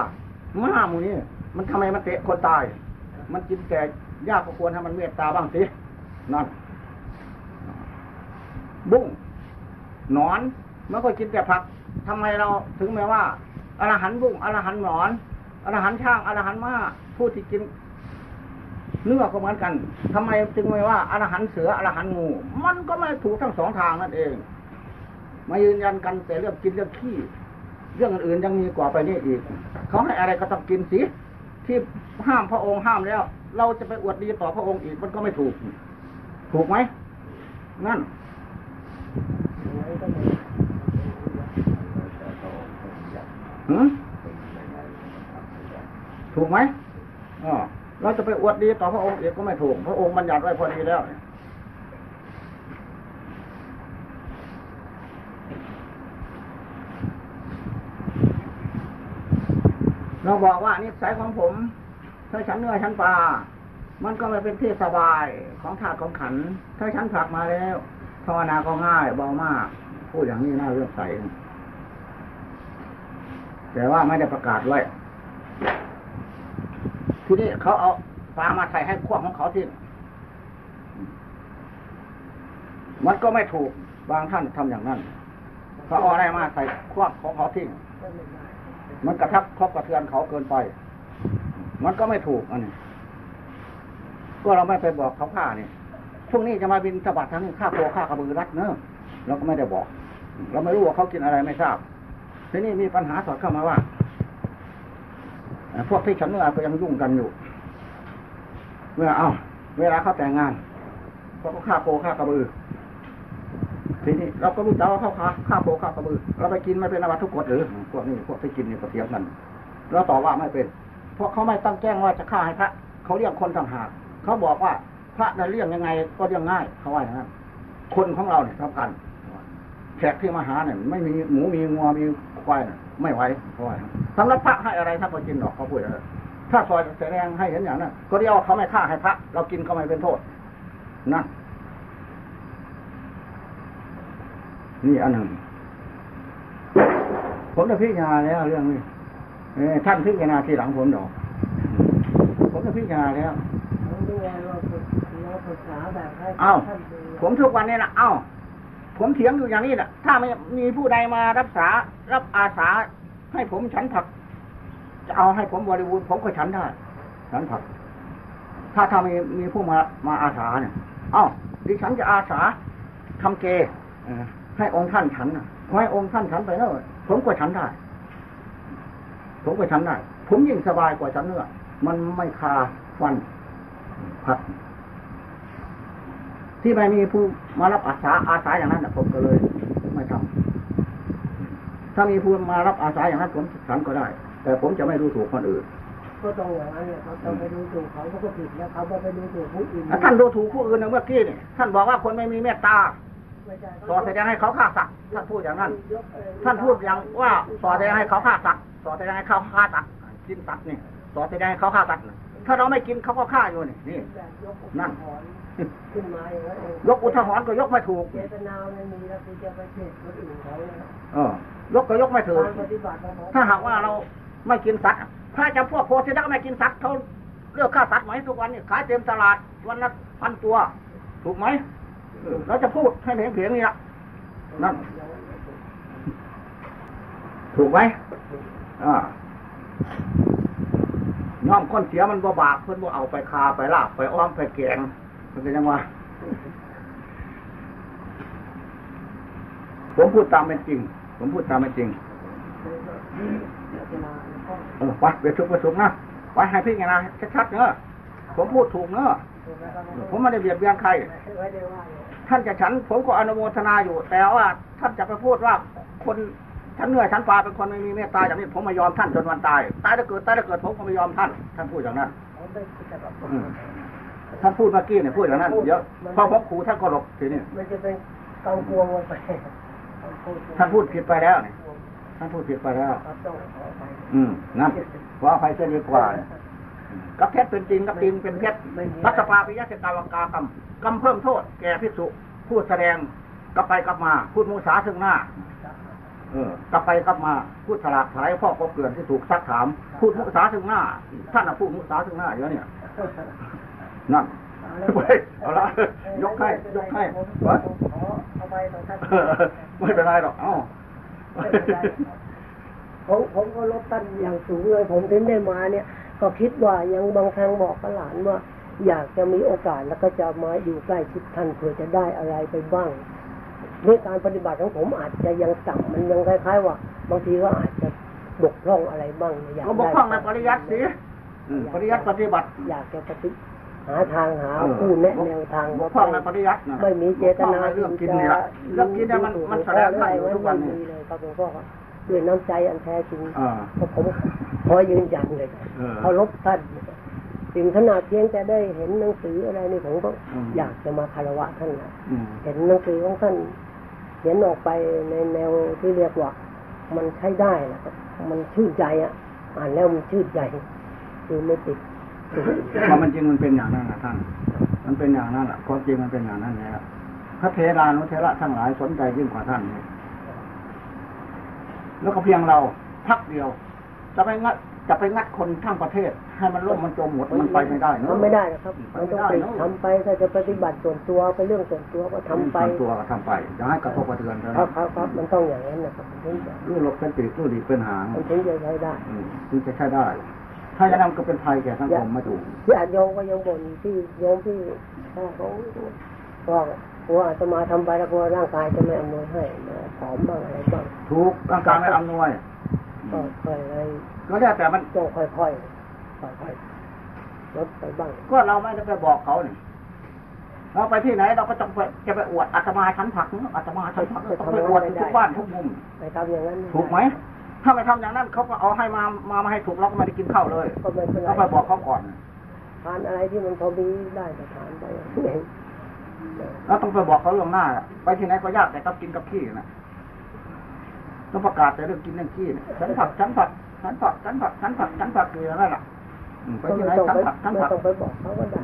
ม้าหมูนี่มันทำไมมันเตะคนตาย มันกินแต่หญ้าก็ควรให้มันเมตตาบ้างสินั่นบุ้งหนอนมันก็กินแต่ผักทำไมเราถึงแม้ว่าอรหันบุ้งอรหันหนอนอรหันช่างอรหันมาผู้ที่กิน เนื้อก็เหมือนกันทำไมจึงไม่ว่าอรหันเสืออรหันงู มันก็ไม่ถูกทั้งสองทางนั่นเอง มายืนยันกันแต่เรื่องกินเรื่องขี้ เรื่องอื่นยังมีกว่าไปนี่อีก เขาให้อะไรก็ต้องกินสิ ที่ห้ามพระองค์ห้ามแล้ว เราจะไปอวดดีต่อพระองค์อีกมันก็ไม่ถูก ถูกไหม นั่นถูกไหมอ๋อ เราจะไปอวดดีต่อพระองค์อีกก็ไม่ถูก พระองค์บัญญัติไว้พอดีแล้วเราบอกว่านิสัยของผมถ้าฉันเนื้อฉันปลา มันก็ไม่เป็นที่สบายของธาตุของขัน ถ้าฉันผักมาแล้วภาวนาก็ง่ายเบามาก พูดอย่างนี้น่าเลื่อมใสแต่ว่าไม่ได้ประกาศไว้ ทีนี้เขาเอาปลามาใส่ให้ควของเขาที่มันก็ไม่ถูกบางท่านทำอย่างนั้นเขาเอาอะไรมาใส่ควักของเขาทิ้งมันกระทับครอบกระเทือนเขาเกินไป มันก็ไม่ถูกอันนี้ก็เราไม่ไปบอกเขาฆ่าเนี่ยช่วงนี้จะมาบินสะบัดทั้งนี้ฆ่าโคฆ่ากระบือรัดเนอะเราก็ไม่ได้บอก เราไม่รู้ว่าเขากินอะไรไม่ทราบทีนี้มีปัญหาสอดเข้ามาว่า พวกที่ฉันเนื้อก็ยังยุ่งกันอยู่ เมื่อเอาเวลาเขาแต่งงานเขาก็ฆ่าโคฆ่ากระบือทีนี้เราก็รู้จักว่าเขาฆ่าฆ่าโคฆ่ากระบือ เราไปกินไม่เป็นอาวัตทุกกฎหรือพวกนี้พวกที่กินนี่ก็เถียงกันเราตอบว่าไม่เป็น เพราะเขาไม่ตั้งแจ้งว่าจะฆ่าให้พระเขาเรียกคนต่างหากเขาบอกว่าพระจะเลี้ยงยังไงก็เลี้ยงง่ายเขาว่าอย่างนั้นคนของเราเนี่ยสำคัญแขกที่มาหาเนี่ยไม่มีหมูมีงัวมี ควายเนี่ยไม่ไหวเขาว่าอย่างนั้นสำหรับพระให้อะไรถ้าพอกินหรอกเขาพูดอย่างนั้นถ้าซอยแสดงให้เห็นอย่างนั้นก็เรียกว่าเขาไม่ฆ่าให้พระ เรากินก็ไม่เป็นโทษนะนี่อันหนึ่งผมจะพิจารณาแล้วเรื่องนี้เอ่อท่านพิจารณาทีหลังผมดอกผมจะพิจารณาแล้วทั้งด้วยเราฝึกเราศึกษาแบบให้อ้าวท่านดูผมทุกวันนี้นะเอ้า ผมเถียงอยู่อย่างนี้แหละถ้าไม่มีผู้ใดมารับสารับอาสา ให้ผมฉันผัก จะเอาให้ผมบริบูรณ์ผมก็ฉันได้ฉันผัก ถ้าถ้ามีมีผู้มามาอาสาเนี่ย เอ้าดิฉันจะอาสาทำเกเอให้องค์ท่านฉันนะให้องค์ท่านฉันไปแล้วผมก็ฉันได้ ผมก็ฉันได้ ผมยิ่งสบายกว่าฉันเนื้อมันไม่คาฟันผัด ที่ไม่มีผู้มารับอาสาอาสาอย่างนั้นน่ะผมก็เลยไม่ทำถ้ามีผู้มารับอาสาอย่างนั้นผมฉันก็ได้ แต่ผมจะไม่ดูถูกคนอื่นก็ต้องอย่างนั้นเนี่ยเขาต้องไปดูถูกเขาเขาก็ผิดแล้วเขาไปดูถูกผู้อื่นอะท่านดูถูกผู้อื่นนะเมื่อกี้นี่ท่านบอกว่าคนไม่มีเมตตาไม่ใช่สอแสดงให้เขาฆ่าสัตว์ท่านพูดอย่างนั้นยกเอ่อท่านพูดอย่างว่าสอแสดงให้เขาฆ่าสัตว์สอแสดงให้เขาฆ่าสัตว์กินสัตว์นี่สอแสดงให้เขาฆ่าสัตว์น่ะถ้าเราไม่กินเขาก็ฆ่าอยู่นี่นี่แบบยกอุทนั่นาหรณ์ ขึ้นมาอย่างนั้นเองยกอุทหรณ์ก็ยกไม่ถูก เจตนาไม่มีแล้วคือจะไปเทศคนอื่นเขาเนี่ยเออยกก็ยกไม่ถูกการปฏิบัติของผมถ้าหากว่าเราไม่กินสัตว์พระจำพวกโพธิสัตว์ไม่กินสัตว์เขาเลือกฆ่าสัตว์ไหมทุกวันนี้ขายเต็มตลาดวันละพันตัว ถูกไหมเออเราจะพูดให้เพียงเพียงๆนี่ละนั่นถูกไหมอ่าย่อมก้นเสียมันบ่บากเพิ่นบ่เอาไปคาไปลาบไปอ้อมไปแกง มันเป็นยังไงผมพูดตามเป็นจริง ผมพูดตามเป็นจริงเออไปไปทุกไปสุกนะไปให้พี่ไงนะชัดๆเนอะผมพูดถูกเนอะผมไม่ได้เบียดเบียนใครไม่ได้ว่าเลยท่านจะฉัน ผมก็อนุโมทนาอยู่ แต่ว่า ท่านจะไปพูดว่าคนฉันเหนื่อยฉันปลาเป็นคนไม่มีเมตตาอย่างนี้ผมไม่ยอมท่านจนวันตายตายถ้าเกิดตายถ้าเกิดผมก็ไม่ยอมท่าน ท่านพูดอย่างนั้น ท่านพูดเมื่อกี้เนี่ยพูดอย่างนั้นเยอะพอผมขู่ท่านก็หลบทีนี้มันจะเป็นกองกวงลงไปท่านพูดผิดไปแล้วนี่ท่านพูดผิดไปแล้วครับต้องขอไปอืมนั่นขออภัยเสียดีกว่าเนี่ยกับเท็จเป็นจริงกับจริงเป็นเท็จรัฐปาปิยะเสกาวกากรรมกรรมเพิ่มโทษ แก่พิสุพูดแสดงกลับไปกลับมา พูดมุสาถึงหน้า เออกลับไปกลับมา พูดสลากถลายพ่อก็เกลื่อนที่ถูกซักถาม พูดมุสาถึงหน้า ท่านน่ะพูดมุสาถึงหน้าเยอะเนี่ย นั่นไปเอาละยกให้ยกให้ผมวะขอเอาไปต่อท่านเออไม่เป็นไรหรอกเอ้าผมผมก็ลบท่านอย่างสูงเลย ผมถึงได้มาเนี่ย ก็คิดว่ายังบางครั้งบอกกับหลานว่า อยากจะมีโอกาสแล้วก็จะมาอยู่ใกล้ชิดท่านเพื่อจะได้อะไรไปบ้างในการปฏิบัติของผมอาจจะยังต่ำมันยังคล้ายๆว่า บางทีก็อาจจะบกพร่องอะไรบ้างอยากก็บได้กพร่องในปริยัติสิอืมปริยัติปฏิบัติ อยากจะปฏิ หาทางหาผู้แนะแนวทางบกพร่องในปริยัตินะไม่มีเจตนาบกพร่องในเรื่องกินนี่ละเรื่องกินเนี่ยมันมันแสดงให้อยู่ทุกวันไม่นี้มีเลยครับหลวงพ่อครับด้วยน้ำใจอันแท้จริงอ่าก็ผมขอยืนยันเลยเออเคารพท่านถึงขนาดเพียงจะได้เห็นหนังสืออะไรนี่ผมก็อืมอยากจะมาคารวะท่านนะอืมเห็นหนังสือของท่านเขียนออกไปในแนวที่เรียกว่า มันใช้ได้นะครับมันชื่นใจอะ อ่านแล้วมันชื่นใจ คือไม่ติด ติดความมันจริงมันเป็นอย่างนั้นนะท่าน มันเป็นอย่างนั้นแหละความจริงมันเป็นอย่างนั้นแล้วพระเทรานุเทระทั้งหลายสนใจยิ่งกว่าท่านเนี่ยแล้วก็เพียงเราพักเดียว จะไปงัดจะไปงัดคนทั้งประเทศ ให้มันล่มมันจมหมดมันไปไม่ได้เนอะทำไม่ได้นะครับไปมันไม่ต้องได้ไปเนอะทำไปถ้าจะปฏิบัติส่วนตัวเป็นเรื่องส่วนตัวก็ทำไปทำตัวก็ทำไปอย่าให้กระทบกระเทือนเท่าครันั้บนครับครับมันต้องอย่างนั้นนะครับมันถึงจะลูกหลบเป็นปีกลูกดีเป็นหางมันถึงจะใช้ได้อืมถึงจะใช้ได้ ถ้าอย่างนั้นก็เป็นภัยแก่สังคมไม่ถูกที่อาจโยมก็ยังบ่นที่โยมที่พ่อเขาบอกว่าอาตมาทำไปแล้วกลัวร่างกายจะไม่อำนวยให้มาผอมบ้างอะไรบ้างทุกร่างกายไม่อำนวยก็ค่อยเลยก็แล้วแต่มันต้องค่อยๆค่อยๆลดไปบ้าง ก็เราไม่ได้ไปบอกเขาเนี่ยเราไปที่ไหนเราก็ต้องไปจะไปอวดอาตมาชั้นผักนะอาตมาชั้นผักต้องไปอวดทุกบ้านทุกมุมไปทำอย่างนั้นถูกไหม ถ้าไม่ทำอย่างนั้นเขาก็เอาให้มามามาให้ถูกเราก็ไม่ได้กินข้าวเลยก็ไม่เป็นไรต้องไปบอกเขาก่อนทานอะไรที่มันพอมีได้ก็ทานไปเองเราต้องไปบอกเขาล่วงหน้า ไปที่ไหนก็ยากแต่ต้องกินกับขี้นะต้องประกาศแต่เรื่องกินเรื่องขี้เนี่ยฉันผักฉันผักฉันผักฉันผักฉันผักฉันผักอยู่อย่างนั้นแหละอืมไปก็ที่ไม่ไหนต้องฉันไปผักฉันไม่ผักต้องไปบอกเขาก็ได้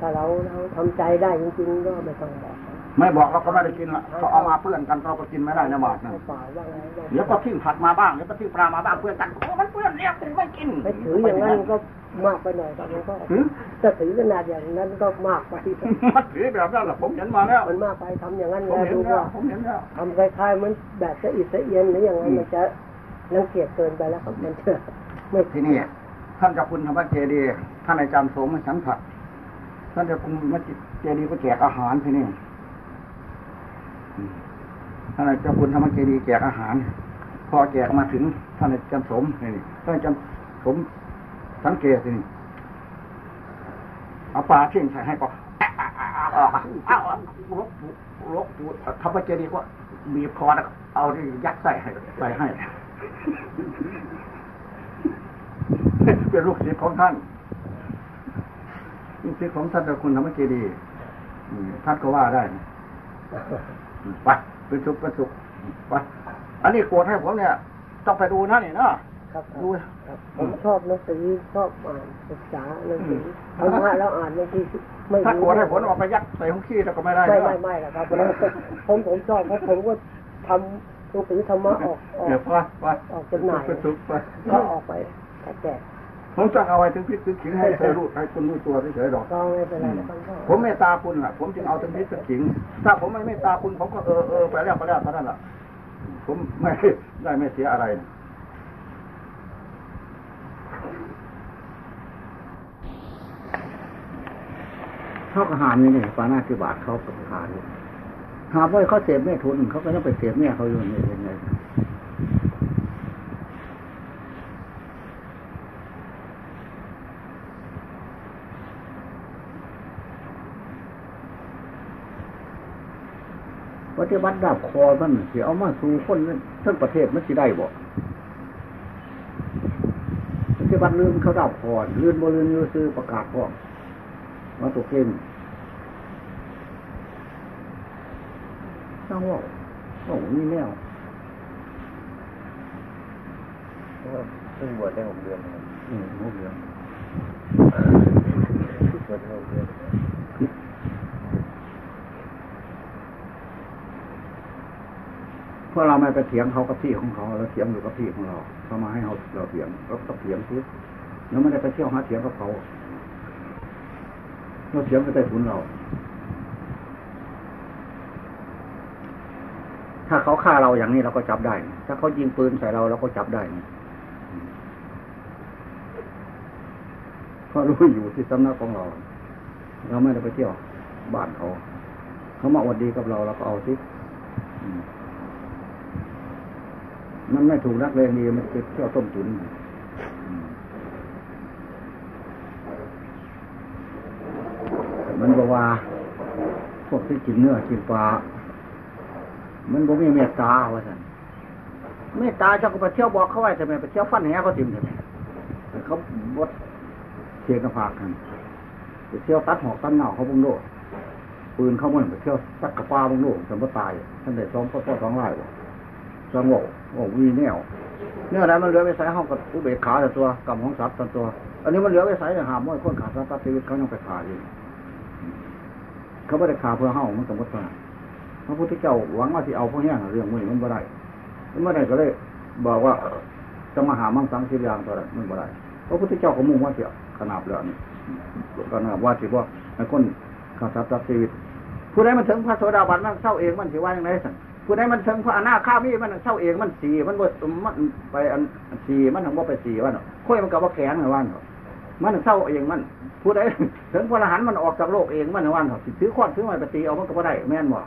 ถ้าเราเราทำใจได้จริงๆก็ไม่ต้องบอกเขา ไม่บอกเราก็ไม่ได้กินละเขาเอามาเพื่อนกันเราก็กินไม่ได้ในบาทนั่นเปล่าบ้างอะไรบ้างเดี๋ยวก็ทิ้งผักมาบ้างเดี๋ยวก็ทิ้งปลามาบ้างเพื่อนกันโอ้มันเพื่อนเนี่ยกูไม่กินไปถืออย่างนั้นก็มากไปหน่อยครับหลวงพ่อถือถ้าถือขนาดอย่างนั้นก็มากไปมันถือแบบนั้นแหละผมเห็นมาแล้วมันมากไปทำอย่างนั้นผมแล้วเห็นดูแล้วว่าผมเห็นแล้วทำคล้ายๆเหมันแบบสะอิดสะเอียนหรืออย่างนั้นมันจะรังเกียจเกินไปแล้วครับมันจะไม่ที่นี่ท่านเจ้าคุณธรรมเจดีย์ท่านอาจารย์สมสันผักท่านเจ้าคุณธรรมเจดีย์ก็แจกอาหารที่นี่อืม ท่านเจ้าคุณธรรมเจดีแจกอาหาร พอแจกมาถึงท่านอาจารย์สมนี่ท่านอาจารย์สมสังเกตนี่เอาปลาเชี่ยงใส่ให้ก็ออกเอาลกลกธรรมเจดีก็บีคอแล้วเอาที่ยัดใส่ให้ใส่ให้ เป็นลูกศิษย์ของท่านลูกศิษย์ของท่านคุณธรรมเจดีท่านก็ว่าได้ไป เป็นสุขเป็นสุขไปอันนี้โกรธให้ผมเนี่ย ต้องไปดูนะนี่เนาะครับดูครับผมชอบหนังสือชอบอ่านศึกษาหนังสือธรรมะแล้วอ่านบางทีไม่ถ้ารู้โกรธให้ผมเออกไปยัดใส่ห้องขี้แล้วก็ไม่ได้ไม่นะไม่ไม่หรอกครับผมผมชอบเพราะผมก็ทำหนังสือธรรมะออกออกเดี๋ยวไปไปออกจำหน่ายเป็นสุขไปก็ออกไปแจก ผมจะเอาไว้ถึงพิษถึงขิงให้เธอรู้ให้คุณรู้ตัวเฉยๆหรอกก็ไม่เป็นไรนะครับก็ผมเมตตาคุณล่ะ ผมจึงเอาถึงพิษถึงขิง ถ้าผมไม่เมตตาคุณผมก็เออเออไปแล้วไปแล้วเท่านั้นล่ะ ผมไม่ได้ไม่เสียอะไรเขาก็หารนี่นี่ปานาธิบาตเขากับหารนี่หาว่าเขาเสพแม่ทุนเขาก็ต้องไปเสพแม่เขาอยู่นี่ยังไงป ฏิบัติดับคอมันเสียเอามาสู่คนทั้งประเทศมันสิได้บ่ปฏิบัติลืมเขาดับคอลื่นบ่ลื่นอยูซื้อประกาศพ่อมาตัวเก่งต้องว่าโอ้นี่แนวเพิ่งบวชได้หกเดือนครับอืมโอ้เดียว บวชได้หกเดือน เพราะเราไม่ไปเถียงเขากับที่ของเขาเราเถียงอยู่กับที่ของเราเขามาให้เราเราเถียงเราต้องเถียงซิเราไม่ได้ไปเที่ยวหาเถียงกับเขาเราเถียงไปใต้ถุนเรา ถ้าเขาฆ่าเราอย่างนี้เราก็จับได้ ถ้าเขายิงปืนใส่เราเราก็จับได้เพราะรู้อยู่ที่สำนักของเรา เราไม่ได้ไปเที่ยวบ้านเขา เขามาอวดดีกับเราเราก็เอาสิ มันไม่ถูกนักเลงดีมันเป็นเที่ยวต้มตุ๋นมันบอกว่า พวกที่กินเนื้อกินปลา มันบ่มีเมตตาว่าสันเมตตาเจ้าก็ไปเที่ยวบอกเขาไว้ทำไมไปเที่ยวฟันแหเขาติมทำไมเขาบดเทียนกระพากกันไปเที่ยวตัดหอกตัดเหงาเขาบุ้งโลปืนเขาเหมือนไปเที่ยวตัดกระปาบุ้งโลจนว่าตายท่านได้ซ้อมพ่อพ่อท้องไร่บ่ซ้อม โง่โง่วีแนวเนี่ยอะไรมันเหลือไปใส่ห้องกับอุเบกขาแต่ตัวกรรมของสัตว์ตัว อันนี้มันเหลือไปใส่หามม้อยคนขาดสัตว์ชีวิตเขายังไปขาอยู่เขาไม่ได้ขาเพื่อห้ามันสมมติว่าพระพุทธเจ้าหวังว่าที่เอาพวกนี้เรื่องมือมันบ่ได้มันบ่ได้ก็เลย บอกว่าจะมาหามั่งสังสิบอย่างตัวนั้นมันบ่ได้พระพุทธเจ้าก็มุ่งว่าเสียขนาบแล้วนี่ก็นาบว่าสิว่าไอ้คนขาทรัพย์ทรัพย์ชีวิตผู้ใดมันถึงพระโสดาบันมันเศร้าเองมันสิว่าอย่างไรสั่น ผู้ใดมันถึงพระอนาคามีมันเศร้าเองมันสีมันบดมันไปอันสีมันถึงบ่ไปสีวันค่อยมันกับว่าแข็งเหรอวันมันเศร้าเองมัน ผู้ใดถึงพระอรหันต์มันออกจากโลกเองมันวันถือขวานถือไม้ไปตีเอามันก็ได้ แม่นบ่